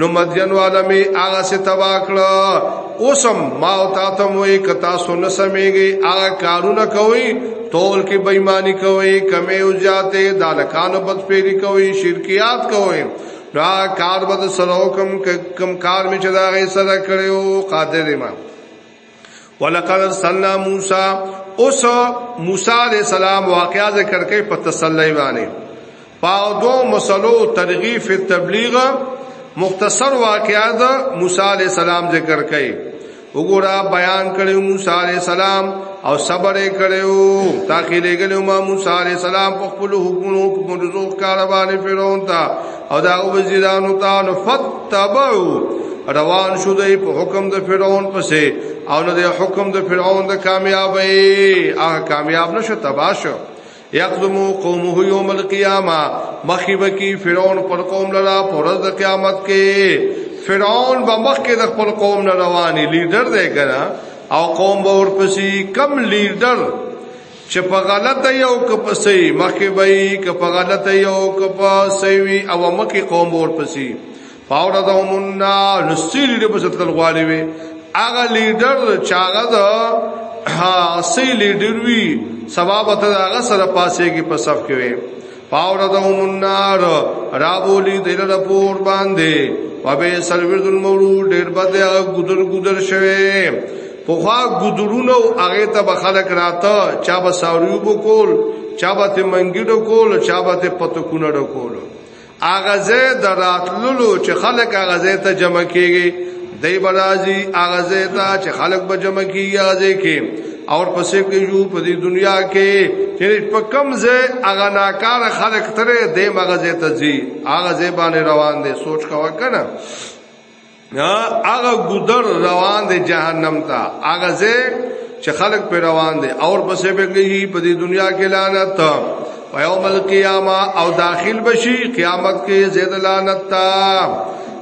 نو مدین والا می هغه سے تبا کړه اوسم ما او تا ته موي کتا سن سمېږي هغه کارونه کوي تول کې بېماني کوي کمې او زیاتې دالکان بد پیری کوي شرکیات کوي را کار بد سره کم کم کار می چې دا غي سره کړو قادر ما ولقد ارسلنا موسی اوس موسی علیہ السلام واقعا ذکر کوي په تسلی باندې پاو دو مسلو ترغیب فی تبلیغ مختصر واقعا د موسی علیہ السلام ذکر کوي وګوره بیان کړو موسی علیہ السلام او صبر یې کړو تاکي لګلو ما موسی علیہ السلام په خپل حکمونو په منځو کاروان فرعون ته او دا وزیرانو ته نو فتبعو روان شو دی په حکم د فرعون پسې او نه د حکم د فرعون د کامیابی هغه کامیاب نشو تباشو یقدمو قومه یوم القیامه مخیبه کی فرعون پر قوم لرا پر ورځ د قیامت کې فرعون به مخ کې د خپل قوم نه رواني لیډر دی کنه او قوم به ورپسې کم لیډر چې په غلطه یو که په صحیح مخکې به یي که په غلطه یو که په صحیح وي او مکه قوم ور پسي پاوړه د ومنا نسیل دې په ستل غواړي وي هغه لیډر چې هغه د ها صحیح لیډر وي سبب ته هغه سره پاسې کې په صف کې وي فاوردهم النار رابولی دیل دا پور باندے وبه سلورد المورو ډیر بد ګذر ګذر شوه پوخا ګذرونه او هغه ته بخلک راته چا به ساریو بکول چا به ته منګیډو کول چا به ته پتکونه ډکول هغه زه دراتللو چې خلک هغه زه ته جمع کیږي دای برازي هغه زه ته چې خلک به جمع کیږي هغه زه کې اور پسې کې یو په دې دنیا کې چې په کم ځای هغه ناکار خلک ترې دې مغزه ته ځي هغه ځای باندې روان دي سوچ کاوه کنه هغه ګذر روان دي جهنم ته هغه ځای چې خلک په روان دي اور پسې به کې په دې دنیا کې لعنت په یوم القیامه او داخل بشي قیامت کې زید لعنت تا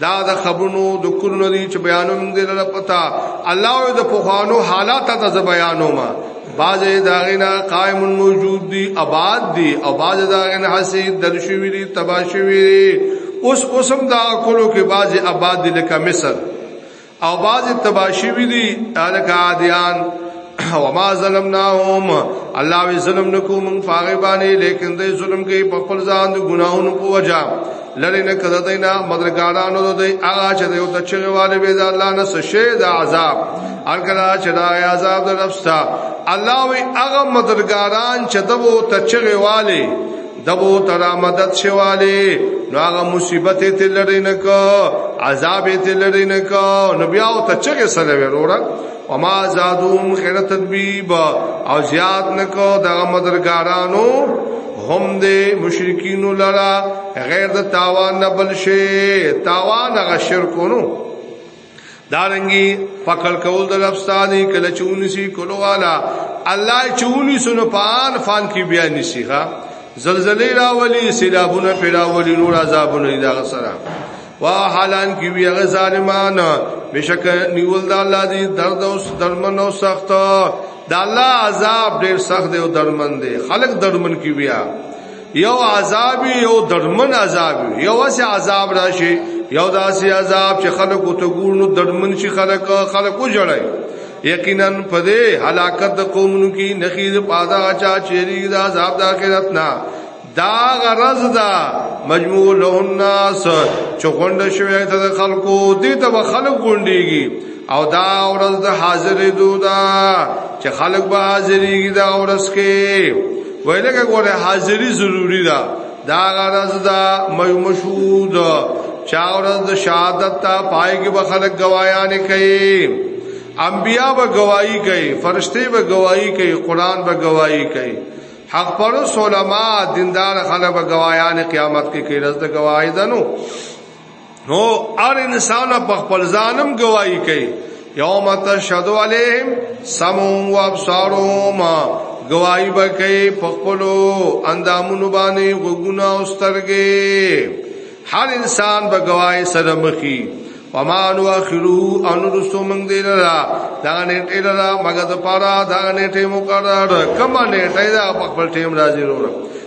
دا د خبرونو د کورونو دي چې بیانوم دې لره پتا الله د پوخانو حالات ته ز بیانوم باز داغینا قائم موجود دي آباد دي او باز داغینا حسید دلشوی دي تباشوی دي اوس اوسم دا کولو کې باز آباد دي لکه مصر او باز تباشی وی دی الک عادیان وما ظلمناهم الله وی ظلم نکو من فاغه باندې لیکن دوی ظلم کوي په خپل ځان د ګناهونو په وجا لری نه کړه دینا مدرګاړانو دوی هغه چې یو ته چغه والي به د الله نه سشه د عذاب الکلا چې دا عذاب د نفس تا الله وی هغه مدرګاران چې دبو ته چغه والي دغو ترا مدد شوالی نو هغه مصیبت ته لری نه کو عذاب ته لری نه کو نو بیا او ته چغه سره وروړه وما زادوم خیر تدبیب او زیاد نه کو دغه مدرګارانو هم دې مشرکین لرا غیر د تاوان نه بل شي تاوان غ شرکونو دارنګي پکړ کول د لبستاني کله چونی سي کولو والا الله چونی سن پان فان کی بیا نسی ها زلزلې راولي سیلابونه پیراولي نور عذابونه دا سره وا حالان کی بیا ظالمان بشک نیول د الله دی درد او درمن او سخت د الله عذاب ډیر سخت دی او درمن دی خلق درمن کی بیا یو عذاب یو درمن عذاب یو اس عذاب راشي یو داسې عذاب چې خلکو ته ګورنو درمن شي خلک خلکو جړای یقینا په دې هلاکت د قومونو کې نخیز پادا چا چیرې د عذاب د آخرت نه دا غرض دا مجموع له الناس چې غونډه شوی ته خلکو دې ته خلک غونډيږي او دا ورځ د حاضرې دودا چې خلک به حاضرېږي دا ورځ کې ویلګه ګوره حاضری ضروری ده دا غرض دا مشهود چا ورځ د شهادت ته پای کې به خلک گوايان کوي انبیا به گواہی کوي فرشته به گواہی کوي قران به گواہی کوي حق پر علماء دیندار خلک به گوايان قیامت کې کې رز د گواہی دنو نو ار انسان په خپل ځانم گواہی کوي یوم تشهد علیهم سمعهم وابصارهم گواہی به کوي په خپل اندامونو باندې غوګونه او سترګې هر انسان به گواہی سره مخي ومان واخرو ان رسو من دی لرا دا نیټه لرا مګه د پارا دا نیټه مقرر کما نیټه دا په خپل ټیم راځي وروره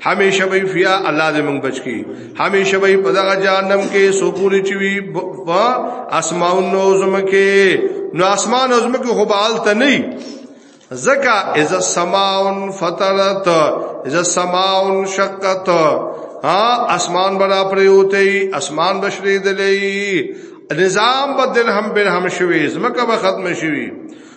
همیشه به فیا الله دې موږ بچکی همیشه به په دغه جهنم کې سوپوري چوي په اسماون نو زمکه نو اسمان او زمکه خو به حالت نه زکا از سماون فطرت از سماون شقت ها اسمان بڑا پریوتی اسمان بشری دلی نظام بدل هم بر هم شوی زمکه به ختم شوی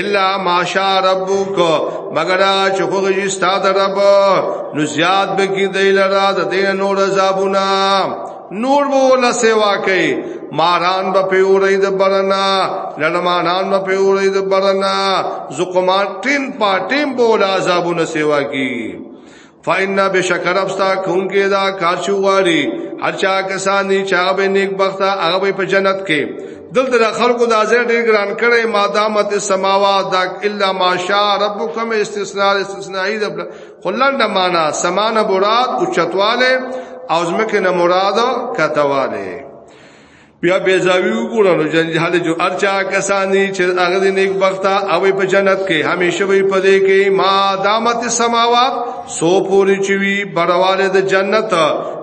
الا ماشا ربک مگر چې خوږی ستاد رب نو زیاد به کی دی لرا د دې نور عذابونه نور به ولا سیوا کوي ماران به پیورې د برنا لړمانان به پیورې د برنا زقمان ټین پاټیم به ولا عذابونه سیوا کوي فإنا بشکر ابستا کونکي دا کار شو غواړي هر چا کسان دي چې هغه به نیک بخته هغه به په جنت کې دلته د خلکو د ازر ډیر ګران کړي مادامت السماوات دا الا ماشاء ربکم استثناء استثنائی د خلند معنا سمانه برات او چتواله او زمکه نه مراد کتواله بیا به زاوی وګورم نو جنجال جو ارچا کسانی چې هغه دې نیک بختا او په جنت کې همیشه وي پدې کې ما دامت السماوات سو پوری چوي بڑواله د جنت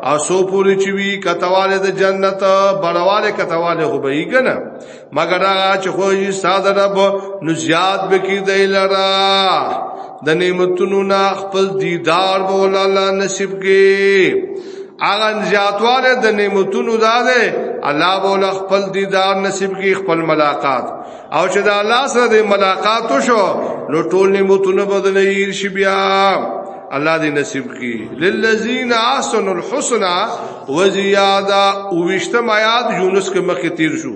او سو پوری چوي کتواله د جنت بڑواله کتواله هو به کنه مگر هغه چې خو یې ساده رب نو زیاد بکی دی لرا د نعمتونو نه خپل دیدار بولاله نصیب کې هغه زیاتواله د نعمتونو داده الله بوله خپل دیدار نصیب کی خپل ملاقات او چې د الله سره د ملاقات شو نو ټول نعمتونه بدلېږي شي بیا الله دې نصیب کی للذین احسن الحسنى وزیاده او وشتم آیات یونس کې مخ تیر شو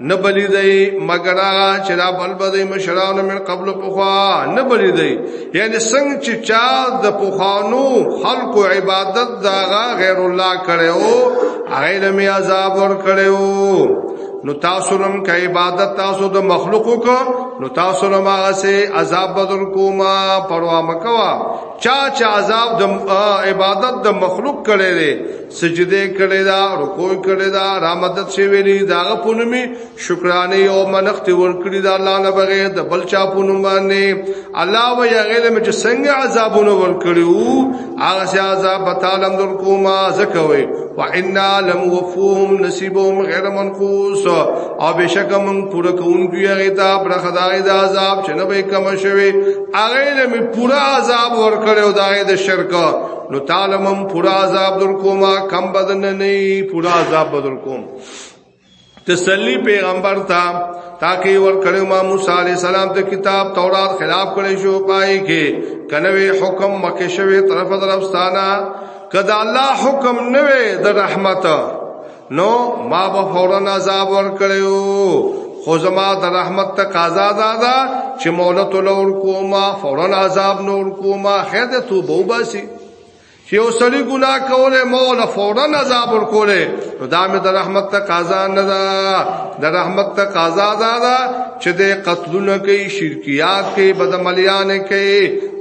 نه بلی دی مگر هغه چې دا بل بده مشرانو من قبل پوخا نه بلی دی یعنی څنګه چې چا د پوخانو خلقو عبادت داغه غیر الله کړو هغه له می عذاب ور کړو نو تاسو لم کا عبادت تاسو د مخلوقو کو نو تاسو لم هغه سي عذاب بدل کوما پروا مکوا چا چا عذاب د عبادت د مخلوق کړي سجده کړی دا رکوع کړی دا را مدد شي ویلي دا غپونمي شکرانه او منښت ور کړی دا الله نه بغیر د بل چا پونم باندې الله و یا غیر مې چې څنګه عذابونه ور کړیو هغه سي عذاب تعالی در کوما زکوي وعنا لم وفوهم نصيبهم غیر منقوص او بشک من پوره کوونکی هغه ته پر خدای د عذاب چې نه به کم شوي هغه لمه پوره عذاب ور کړو دا د شرک نو تعالی مم پورا عذاب در کوما کم بدن نه پورا عذاب بدر کوم تسلی پیغمبر تا تاکہ ور کړو ما موسی علی السلام ته کتاب تورات خلاف کړی شو پای کې کنوي حکم مکه شوی طرف طرف ستانا کدا الله حکم نوې د رحمت نو ما به فورا عذاب ورکړیو خو زما د رحمت تقاضا دا ده چې مولت لور کوما فورا عذاب نور کوما خیر ته توبه وباسي چې یو سړی ګناه کوله مولا فورا عذاب ورکوله نو دا مې د رحمت تقاضا نه ده د رحمت تقاضا دا ده چې د قتلونه کوي شرکیات کوي بدعملیان کوي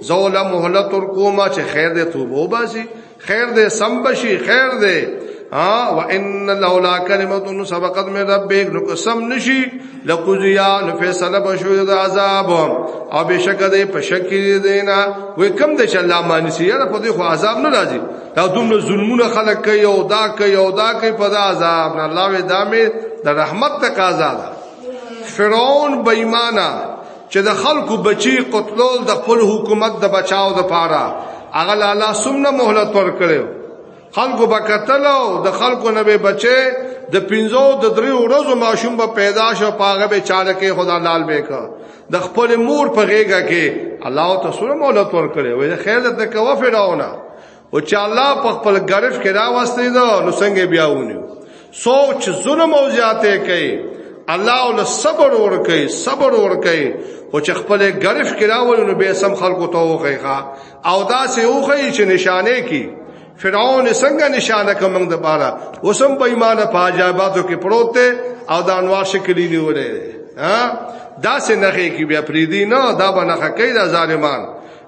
زول مهلت ورکوما چې خیر ته توبه وباسي خیر دې سم بشي خیر دې ها وان لولا کلمه سبقت من ربک نو قسم نشي لقضیا نو فیصله بشو د عذاب او بشک دې په شک دینا وې کم د الله معنی سي یاره په دې خو عذاب نه راځي دا دومره ظلمونه خلق کوي او دا کوي او دا کوي په عذاب نه الله وې دامه د رحمت تقاضا ده فرعون بېمانه چې د خلکو بچی قتلول د خپل حکومت د بچاو د پاره هغه لالا سمنه مهلت ورکړو خلکو به قتل او د خلکو نه به بچي د پنځو د درې ورځو ماشوم به پیدا شو پاغه به چاله کې خدا لال به کا د خپل مور په غیګه کې الله ته سره مولت ور کړې وې خیر دې کوه فراونه او چې الله په خپل غرف کې راوستي دا نو څنګه بیا ونیو سوچ ظلم او زیاته کوي الله ول صبر ور کوي صبر ور کوي او چې خپل غرف کې راول نو به سم خلکو ته وخی ښا او دا سه وخی چې نشانه کی فرعون څنګه نشانه کوم د بالا وسم په ایمان په عجایباتو کې پروت او دا انوار شکلی نیولې ها دا سه نخې کې بیا پریدي نه دا بنخه کوي دا ظالمان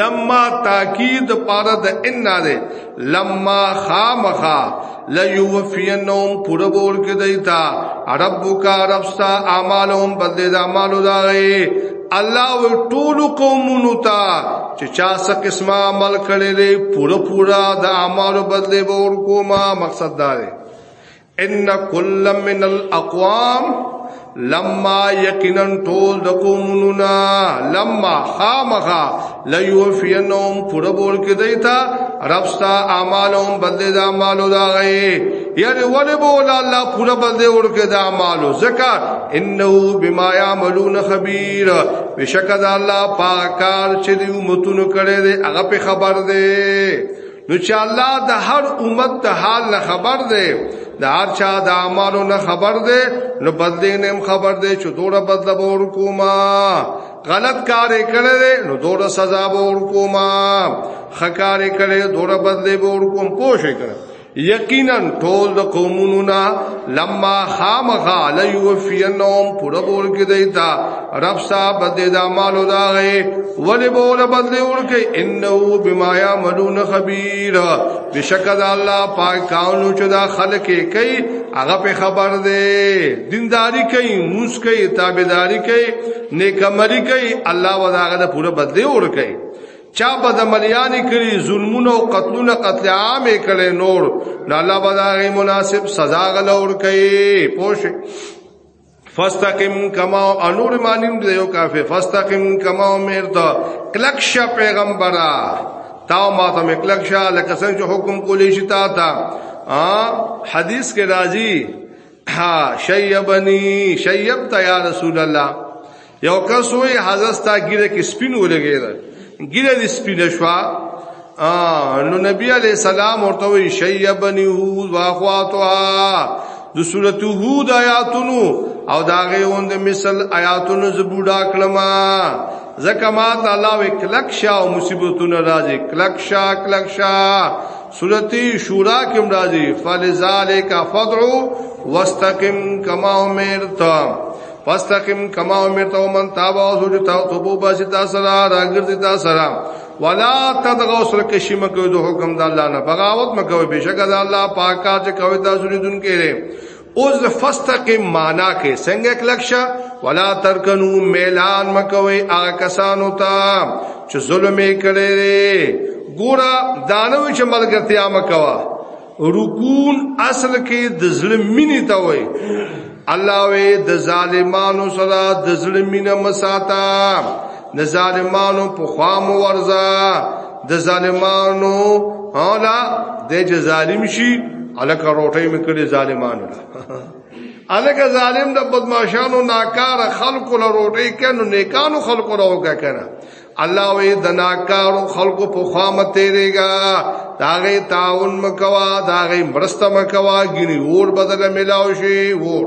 لما تاکید پاره د ان نه ده لما خامخا ليوفينهم پوره بور کې دیتا ربک ربستا اعمالهم بدل د اعمالو داغي الله و ټول قومونو ته چې چا څه قسمه عمل کړي دي پوره پوره د اعمالو بدل بور کوما مقصد دا دی ان کل من الاقوام لما یقینا ټول د قومونو لما خامخا لیوفینهم پربول کې دیتا ربستا اعمالهم بدل د اعمالو دا غي یعنی ولی بولا الله پورا بدل ورکه د اعمالو زکا انه بما یعملون خبیر بشک د الله پاکار چې دی متونو کړي دی هغه په خبر دی نو چې الله د هر امت د حال نه خبر دی د هر چا د اعمالو نه خبر دی نو بدلې نه خبر دی چې دوړه بدل به ورکوما غلط کار کړي نو دوړه سزا به ورکوما خکار کړي دوړه بدلې به ورکوم پوښې کړي یقینا ټول د قومونو نه لما خامخا لیوفینهم پورا بول کې دیتا رب صاحب دې دا مالو دا غي ولی بول بدل ورکه انه بما یعملون خبیر بشکد الله پاک کاونو چې دا خلق کوي هغه په خبر دی دینداری کوي موس کوي تابعداري کوي نیکمري کوي الله وداغه پورا بدل ورکه چا به د مليانې کړي ظلمونه او قتلونه قتل عام یې کړي نور نو الله به دا غي مناسب سزا غلور کوي پوش فاستقم کما انور مانیم دیو کافه فاستقم کما امرت کلک ش پیغمبره تا ما ته کلک ش لکه څنګه حکم کولی شتا تا حدیث کې راځي ها شیبنی شیبت یا رسول الله یو کس وی حضرت تا ګیره کې سپین ولګی دا ګیره دې سپین شوا نو نبی علی السلام ورته وی شیبنی هو واخواتوا د سورۃ هود آیاتونو او داغه وند مثل آیاتونو زبوډا کلمہ زکه ما تعالی وکلک شا او مصیبتونو راځي کلک شا کلک شا سورتی شورا کې مرادي فلذالک فدعو واستقم کما امرت فاستقم کما امرت ومن تاب او سوچ تا توبو باسي تا سره راګرځي تا سره ولا تدغوا سره کې شي مکو د حکم د الله نه بغاوت مکو بشک د الله پاکه چې کوي تاسو دې دن کې اوز فاستقم معنا کې څنګه کلک شه ولا ترکنو میلان مکوي هغه کسانو ته چې ظلم یې کړی ګورا دانو چې ملګرتیا مکوا رکون اصل کې د ظلم مینې ته وای الله وې د ظالمانو سره د ظلم مینه مساتا د ظالمانو په خوا مو ورځه د ظالمانو هالا د چې ظالم شي الکه روټي مې کړې ظالمانو الکه ظالم د بدمعشانو ناکار خلکو له روټي کنو نیکانو خلکو راوګه کنه الله وې د ناکارو خلکو په خوا متېریږي داغه تعاون مکوا داغه مرسته مکوا ګني اور بدل ملاوي شي ور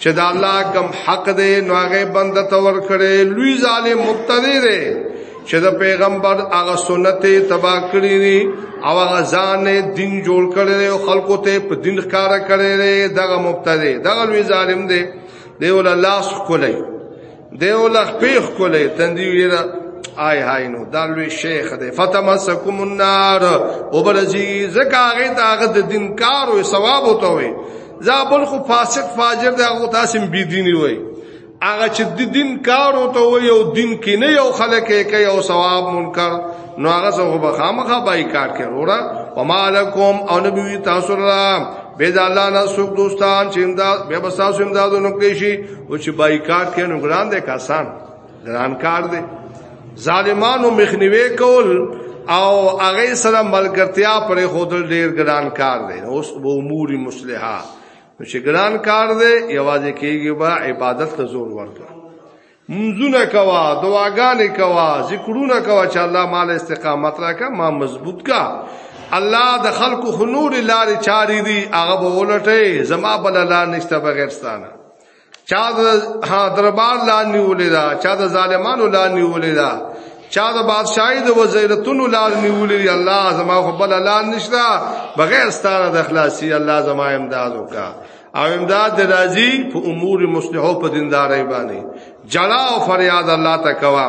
چې دا الله کوم حق دی نو هغه بند ته ور کړې لوی ظالم مقتدی دی چې دا پیغمبر هغه سنت تبا کړی دی او هغه ځان دین جوړ کړی او خلکو ته په دین ښکارا کړی دی دغه مقتدی دغه لوی ظالم دی دی ول الله سکولای دیو لخ پیخ کولې تندی ویرا آی هاي نو دا لوی شیخ دی فتمسکم النار او برزي زکاغه داغه د دین کار او ثواب وته وي زابل خو فاسق فاجر دی هغه تاسو بی دیني وي هغه چې د دین کار او ته یو دین کې نه یو خلک یې کوي او ثواب منکر نو هغه څنګه به خامخا بایکاټ کوي وروړه ومالکم او نبی تاسو را بيد الله نه سوق دوستان چې امداد به تاسو امدادونه کوي شي او چې بایکاټ کینو ګران دی کسان ګران کار دی ظالمانو مخنیوي کول او هغه سره ملګرتیا پر خودل ډیر ګران کار دی اوس به امور مصلحه چې ګران کار دی یوازې کېږي با عبادت ته زور ورکړه منځونه کوا دعاګانې کوا ذکرونه کوا چې الله مال استقامت راکا ما مضبوط کا الله د خلکو خنور لارې چاري دي هغه به ولټي زما بل لار نشته بغیر ستانه چا د ها دربار لاندې ولې دا چا د ظالمانو لاندې ولې دا چا د بادشاہي د وزیرتونو لار نیولې الله زما خو بل لار نشته بغیر ستاره د اخلاصي الله زما امداد وکا او امداد د راضي په امور مصلحو په دینداري باندې جلا او فریاد الله تکوا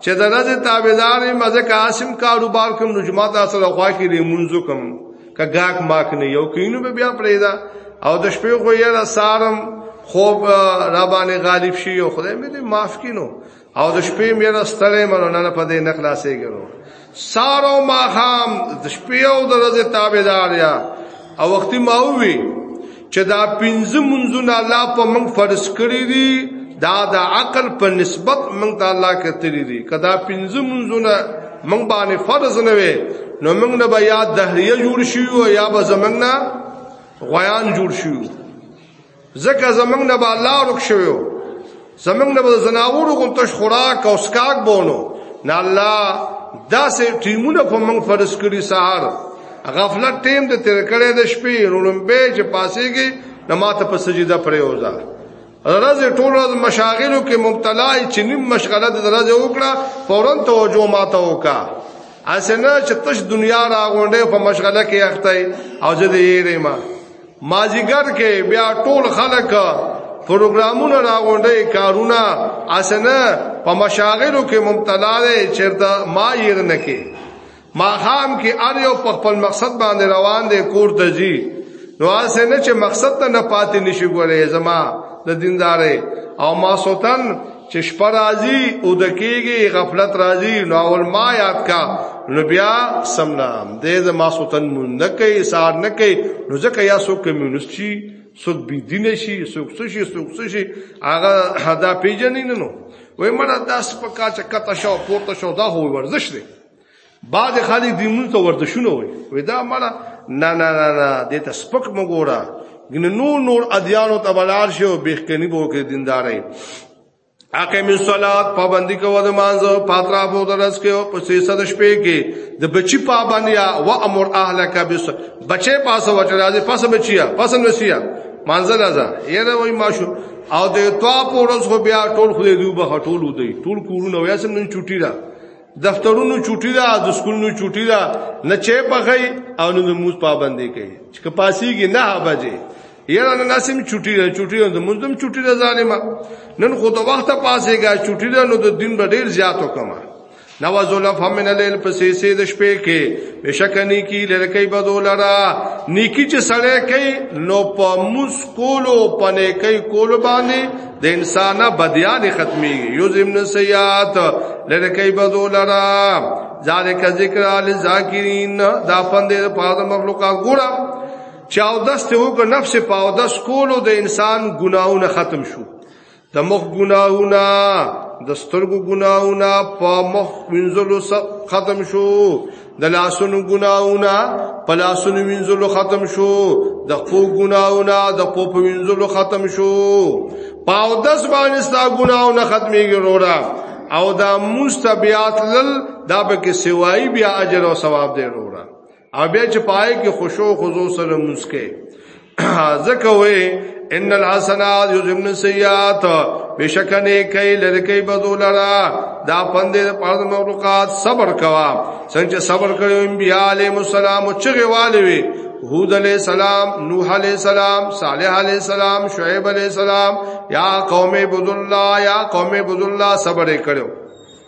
چې د رزه تابعدار ما زه قاسم کاروبار کوم نجما تاسو سره خوا کې ریمونځو کوم کګاک ماک نه یو کینو به بیا پرېدا او د شپې خو یې را سارم خوب را باندې غالب شي او خدای مې دې معاف کینو او د شپې مې را ستړې مرونه په دې نخلاصې ګرو سارو ماخام د شپې او د ورځې تابعدار یا او وخت ما وی چې دا پنځه منځونه الله په موږ فرض کړی دي دا د عقل په نسبت موږ ته الله کتلی دي کدا پنځه منځونه موږ باندې فرض نه وي نو موږ نه به یا دهریه جوړ شي او یا به زمنګ نه غیان جوړ شي ځکه زمنګ نه به الله ورک شویو زمنګ نه به زناورو غونتش خوراک او سکاک بونو نه الله دا سه ټیمونه په موږ فرض کړی سهار غفلت ټیم د تیر کړي د شپې رونمبه چې پاسيږي نماته په سجده پرې وځه رز ټول رز مشاغلو کې مبتلا چې نیم مشغله د رز وکړه فورا توجه ماته وکا اسنه چې تش دنیا راغونډه په مشغله کې اخته او زه دې یې ما مازیګر کې بیا ټول خلک پروګرامونه راغونډي کارونه اسنه په مشاغلو کې مبتلا دي چرته ما ير نه کې ما خام کې ار یو په خپل مقصد باندې روان دي کور ته جی نو اسنه چې مقصد ته نه پاتې نشي ګورې زما د دیندارې او ما سوتن چې شپه راځي او د کېږي غفلت راځي نو اول ما یاد کا نو بیا سمنا دې د ما سوتن مون نه کوي سار نه کوي نو ځکه یا سو کمیونست شي سوک بی دین شي سوک سشي سوک سشي هغه هدا پیژنې نه نو وای مړه داس پکا چکتا شو پورته شو دا هو ورزش دی بعد خالي دی مونږ ته ورته شونه وي وې دا مړه نه نه نه نه دې ته سپک مګورا ګنه نور نور ادیانو ته بلار شو بهکنی بو کې دیندارې اقیم الصلات پابندی کو د مانزه پاترا بو درس کې او په سیسه د شپې کې د بچی پابندیا و امر اهلک بس بچې پاسه وټر راځي پاسه بچیا پاسه نسیا مانزه لازا یره وای ماشو او د تواب ورځ خو بیا ټول خو دې دوه ټول ودی ټول کورونه ویاسم نن چټی را دفترونو چوټي ده د سکولونو چوټي ده نه چې پخې او نه موږ پابندې کوي چې کپاسيږي نه بجې یره نه نسیم چوټي ده چوټي ده موږ دم چوټي ده ظالما نن خو د وخت پاسېګا چوټي ده نو د دین به ډیر زیات وکما نواز الف من الليل پسې سې د شپې کې بشکنی کی لړکې بدولرا نیکی چې سړې کوي نو په مسکولو پنه کوي کول باندې د انسان بدیان ختمي یوزم نسیات لره کوي بدو لرا ذالک ذکر ال ذاکرین دا پند د پاد مخلوقات ګورا چاو دست هو کو نفس پاو دس کولو د انسان ګناونه ختم شو د مخ ګناونه د سترګو ګناونه په مخ وینځلو ختم شو د لاسونو ګناونه په لاسونو وینځلو ختم شو د خپل ګناونه د خپل په وینځلو ختم شو پاو دس باندې ستا ګناونه ختميږي وروړه او دا مستبيات لل دا به کې سوای بیا اجر او ثواب دی وروړه او بیا چې پای کې خوشو خزو سره مسکه ځکه وې ان الحسنات یذهبن السیئات بشکنه کای لرکې بدولرا دا پندې پرد مخلوقات صبر کوا څنګه صبر کړو انبیاء علیهم السلام چغه والي وي هود علیہ السلام نوح علیہ السلام صالح علیہ السلام شعیب علیہ السلام یا قوم عبد الله یا قوم عبد الله صبر کړو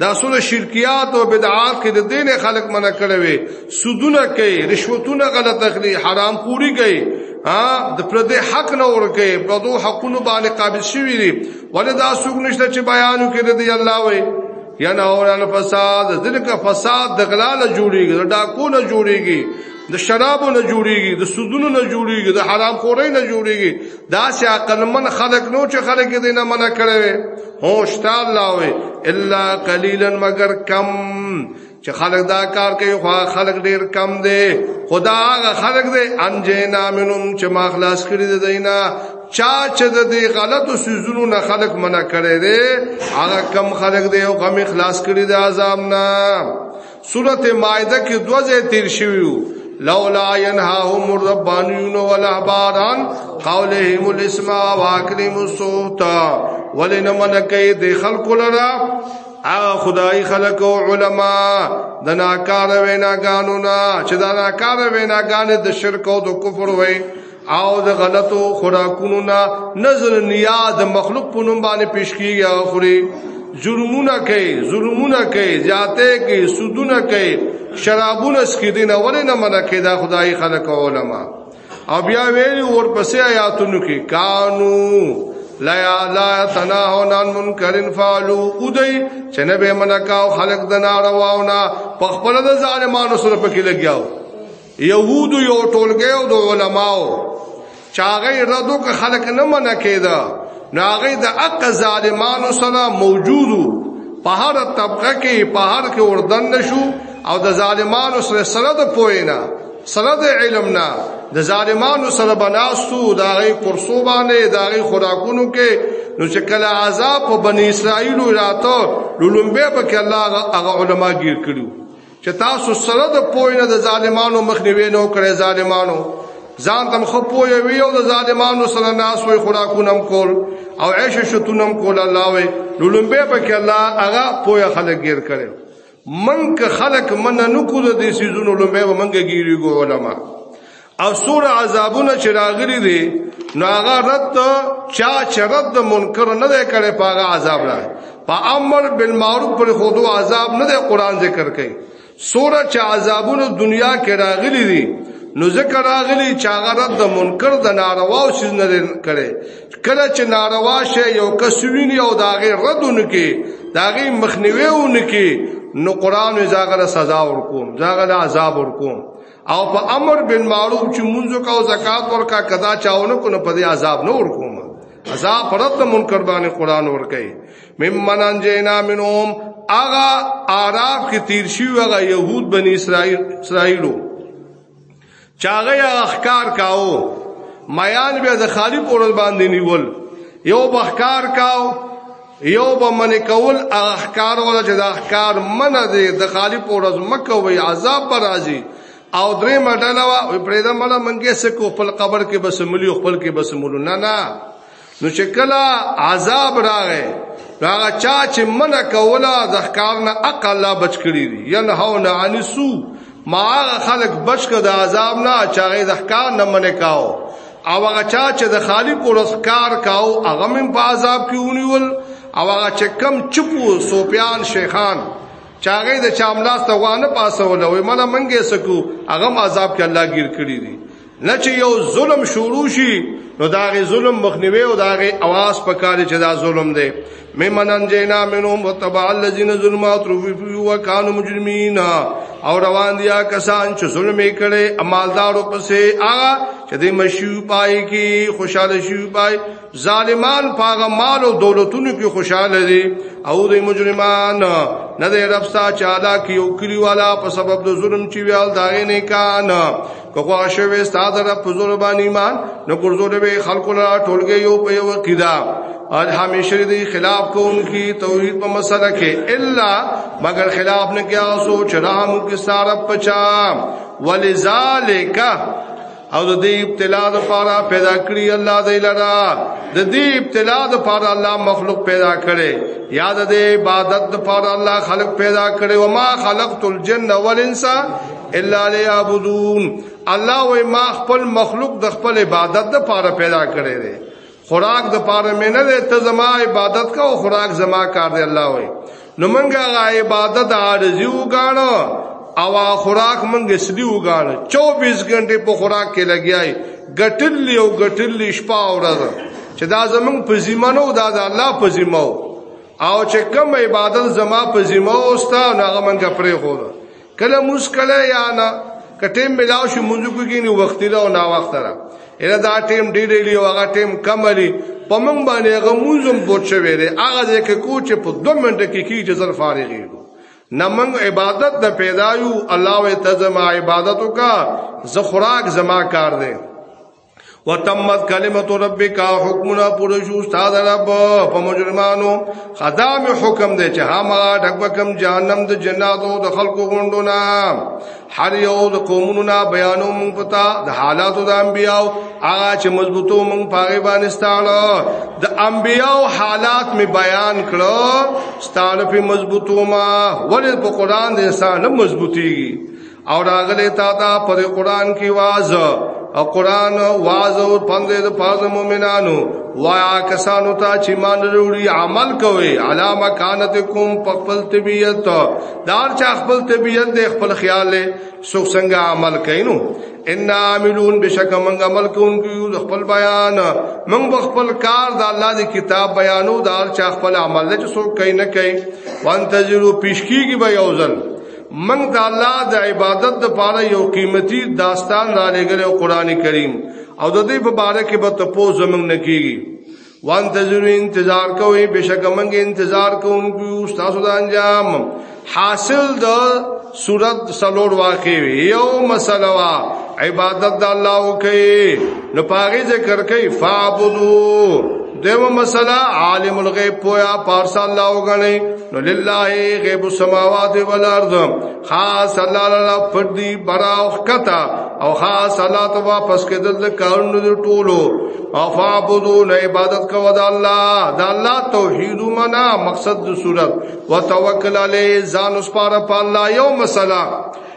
دا سود شرکیات او بدعات کې د دین خلق منع کړي وي سودونه کوي رشوتونه غلط اخلي حرام پوری کوي ها د پردې حق نه ورکه پردو حقونو باندې قابل شوی دي ولې دا سوق نشته چې بیانو کې د الله وي یا نه اورل فساد ځکه فساد د غلاله جوړیږي د ډاکو نه جوړیږي د شرابو نه جوړیږي د سودونو نه جوړیږي د حرام خورۍ نه جوړیږي دا سي عقل من خلق نو چې خلق دې نه منع کړي وي هوش تعالی وي الا قليلا مگر کم چې خلق دا کار کوي خو خلق ډیر کم دي خدا هغه خلق دي انجینا منهم چې ما خلاص کړی دي دینا چا چې د دې غلطو سيزونو نه خلق منع کړي دي هغه کم خلق دي او غم خلاص کړی دي عذاب نه سورته مائده کې دوه ځای تیر شویو لولا ينهاهم الربانيون والاحبار عن قولهم الاسم واكلم الصوت ولنمن کوي د خلق لرا هغه خدای خلق او علما د ناکاره ویناګانو نه چې دا ناکاره ویناګانې د شرک او د کفر وای او د غلطو خوراکونو نه نظر نیا د مخلوق په نوم باندې پیش کیږي او خوري جرمونه کوي ظلمونه کوي زیاته کوي سودونه کوي شرابونه سکي دي نه ولې نه منع کوي دا خدای خلق علما او بیا ویل ور پسې آیاتونو کې قانو لا لا تناهون عن منکرن فعلوا ودی چې نه به منکاو خلق د نارواونه په خپل د ظالمانو سره پکې لګیاو يهود یو ټولګه او د علماو چاغې ردو که خلک نه منع کېده ناغې د اق ظالمانو سره موجودو په هر طبقه کې په هر کې وردن نشو او د ظالمانو سره سره د پوینا سره د علم نه د ظالمانو سره بناستو دا غي قرصو باندې دا غي خوراکونو کې نو چې کله عذاب په بنی اسرائیل راته لولمبه په کې الله هغه علما گیر کړو چې تاسو سره د پوینه د ظالمانو مخنیوي نه وکړي ظالمانو ځان تم خو پوی وی او د ظالمانو سره ناس وی خوراکونم کول او عیش شتونم کول الله وی لولمبه پکې الله هغه پوی خلک گیر کړي من که خلک من نه کو د دې سيزونو لومبه ومنګه گیری ګو علما او سور عذابونه چې راغلي دي نو هغه رد چا چې رد منکر نه دی کړي په هغه عذاب نه په امر بالمعروف پر خودو عذاب نه دی قران ذکر کوي سور چې عذابونه دنیا کې راغلي دي نو ذکر راغلي چې هغه رد منکر د ناروا او شیز نه کړي کله چې ناروا شي یو کس ویني او داغه رد ونکي داغه مخنیوي ونکي نو قران یې ځاګه سزا ورکوم ځاګه عذاب ورکوم او په امر بالمعروف چې مونږ کو او زکات ورکا کدا چاونه کو نه پدې عذاب نه ورکوم عذاب پرد منکر باندې قران ورکي ممن انجینا منهم اغا عرب کې تیر شي وغه يهود بني اسرائيل اسرائيلو چاغه اخکار کاو میان به د خالق اورل باندې نیول یو بخکار کاو یو به من کول اخکار ولا چې د اخکار من دی د خالی پورز مکه وی عذاب پر راځي او درې مډاله وا پرېدا مړه منګه سکو خپل قبر کې بس ملي خپل کې بس مولو نه نه نو چې کله عذاب راغې هغه چا چې من کولا د اخکار نه عقل لا بچ کړی دی ینهون عن سو ما خلق بچ کړه د عذاب نه چاغې د اخکار نه من کاو او هغه چا چې د خالی پورس کار کاو هغه من په عذاب کې ونیول او هغه چې کم چپو سوپیان شیخان چاغې د چاملاس ته وانه پاسول وي مله منګې سکو هغه عذاب کې الله گیر کړی دي نه چې یو ظلم شروع شي نو داغه ظلم مخنیوي او داغه आवाज پکاره چې دا ظلم دی ممن انجینا منهم وتبع الذين ظلموا وترفوا وكانوا مجرمين او روان دي کسان چې ظلم یې کړي امالدارو پسې آ چې د مشو پای کې خوشاله شي پای ظالمان پاغه مال او دولتونو کې خوشاله دي او د مجرمان نه د رب ستا چاله کې او کلی والا په سبب د ظلم چې ویل داغه نه کان که خو شوی ستاسو رب په زور باندې ایمان نو ګرځول به خلکو لا ټولګي یو په یو کیدا اج همیشه دی خلاف کوونکی توحید په مسله کې الا مگر خلاف نه کیا سو چرام کې سارا پچا ولذالک او د دې ابتلا د پاره پیدا کړی الله دې لرا د دې ابتلا د پاره الله مخلوق پیدا کړي یاد دې عبادت د پاره الله خلق پیدا کړي وما خلقت الجن والانس الا ليعبدون الله وای ما خپل مخلوق د خپل عبادت د پاره پیدا کړی دی خوراک د پاره مې نه دی ته زما عبادت کا او خوراک زما کار دی الله وای نو مونږه عبادت عارضی وګاڼو او خوراک مونږ سړي وګاڼو 24 غنټه په خوراک کې لګیای ګټل یو ګټل شپه او ورځ چې دا زمونږ په ذمہ نو دا د الله په ذمہ او چې کوم عبادت زما په ذمہ اوستا هغه مونږه پرې خور کله موس کله یا نه کټیم ملاو شي مونږ کوګی نه وخت له او نا وخت را اله دا ټیم ډی ډی لی او هغه ټیم کم لري په مونږ باندې هغه موزم بوت شوی دی هغه ځکه کو چې په 2 منټه کې کی جزر فارغ یو نه مونږ عبادت د پیدا یو الله و تزما عبادت کا زه خوراک زما کار دی وتمت کلمت ربک حکمنا پر شو استاد رب په مجرمانو خدام حکم دی چې هما ډکبکم جهنم د جناتو د خلقو غوندونه هر یو د قومونو نه بیانو مونږ پتا د حالاتو د انبیاو هغه چې مضبوطو مونږ پاغه باندې ستاړه د انبیاو حالات می بیان کړو ستاړه په مضبوطو ما ولې په قران د انسان مضبوطیږي او راغلی تا تا پر قرآن کی واز او قرآن واز او پند د پاز مومنانو وایا کسانو ته چې مان وروړي عمل کوي علامه کانت کوم په خپل طبيعت دار چا خپل طبيعت د خپل خیال له سوک څنګه عمل کینو ان عاملون بشک من عمل کوونکو د خپل بیان من خپل کار د الله د کتاب بیانو دار چا خپل عمل له سوک کین نه کوي وانتظرو پیشکیږي به یوزل منګ د الله د عبادت د پاره یو قیمتي داستان را لګل او قران کریم او د دې په باره کې به ته پو زمنګ نکېږي وان تزرو انتظار کوي بشک منګ انتظار کوونکو تاسو د انجام حاصل د صورت سلور واقع وي یو مسله وا عبادت د الله کوي نو پاره ذکر کوي فعبدو دیو مسله عالم الغیب پویا پارس الله وګڼي نو لله غیب السماوات والارض خاص الله لاله پردي براو کتا او خاص الله ته واپس کېدل د کارونو د ټولو او فعبدو نه عبادت کوو د الله د الله توحید منا مقصد د صورت وتوکل علی ځان اسپاره په الله یو مسله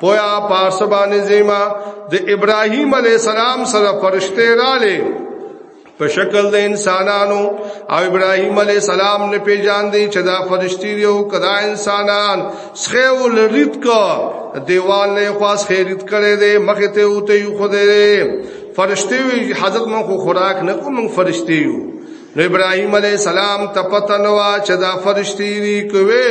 پویا پارس باندې زیما د ابراهیم علی السلام سره فرشته رااله په شکل د انسانانو او ابراهیم علی السلام نه پیژان دي چې دا فرشتي یو کدا انسانان سخه ولریت کو دیوال نه خاص خیرت کړي دي مخه ته وته یو خو دې فرشتي حضرت مون خو خوراک نه کوم فرشتي یو نو ابراهيم عليه السلام ته پته نو چې دا فرشتي دي کوي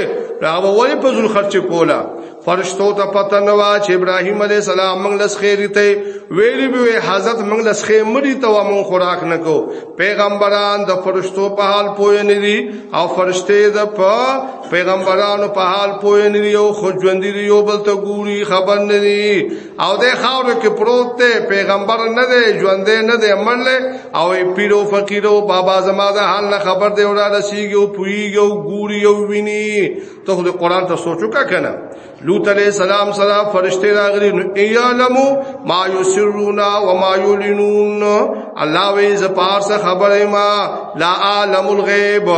راو وای په ذل خرچ کولا فرشتو ته پته نه وا چې ابراهيم عليه السلام موږ لس خېری ته ویلی به حضرت موږ لس خې مړی ته و موږ خوراک نکو پیغمبران د فرشتو په حال پوه نه دي او فرشته د په پیغمبرانو په حال پوه نه دي او خو ژوند دي یو بل ته ګوري خبر نه دي او د خاور کې پروت ته پیغمبر نه دی ژوند نه دی منل او پیرو فقیرو بابا زما د حال نه خبر دی وړا رسیږي او پویږي او ګوري او ویني ته د قران ته سوچو کا کنه لوط علیہ السلام سره فرشتي راغلي نو ايالم ما يسرون و ما يعلنون الله وي ز پارس خبره ما لا عالم الغيب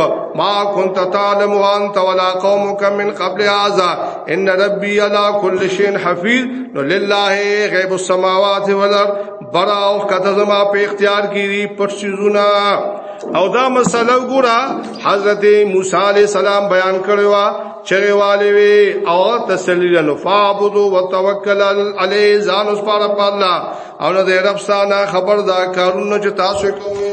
ما كنت تعلم انت ولا قومك من قبل هذا ان ربي على كل شيء حفيظ لله غيب السماوات والارض برا او کته زما په اختیار کې دي پټ شيزونه او دا مسله ګورا حضرت موسی علی السلام بیان کړو چره والے وی او تسلی له فعبد او توکل علی ځان اوس پر الله او د رب ستانه خبر دا کارونه چې تاسو کوئ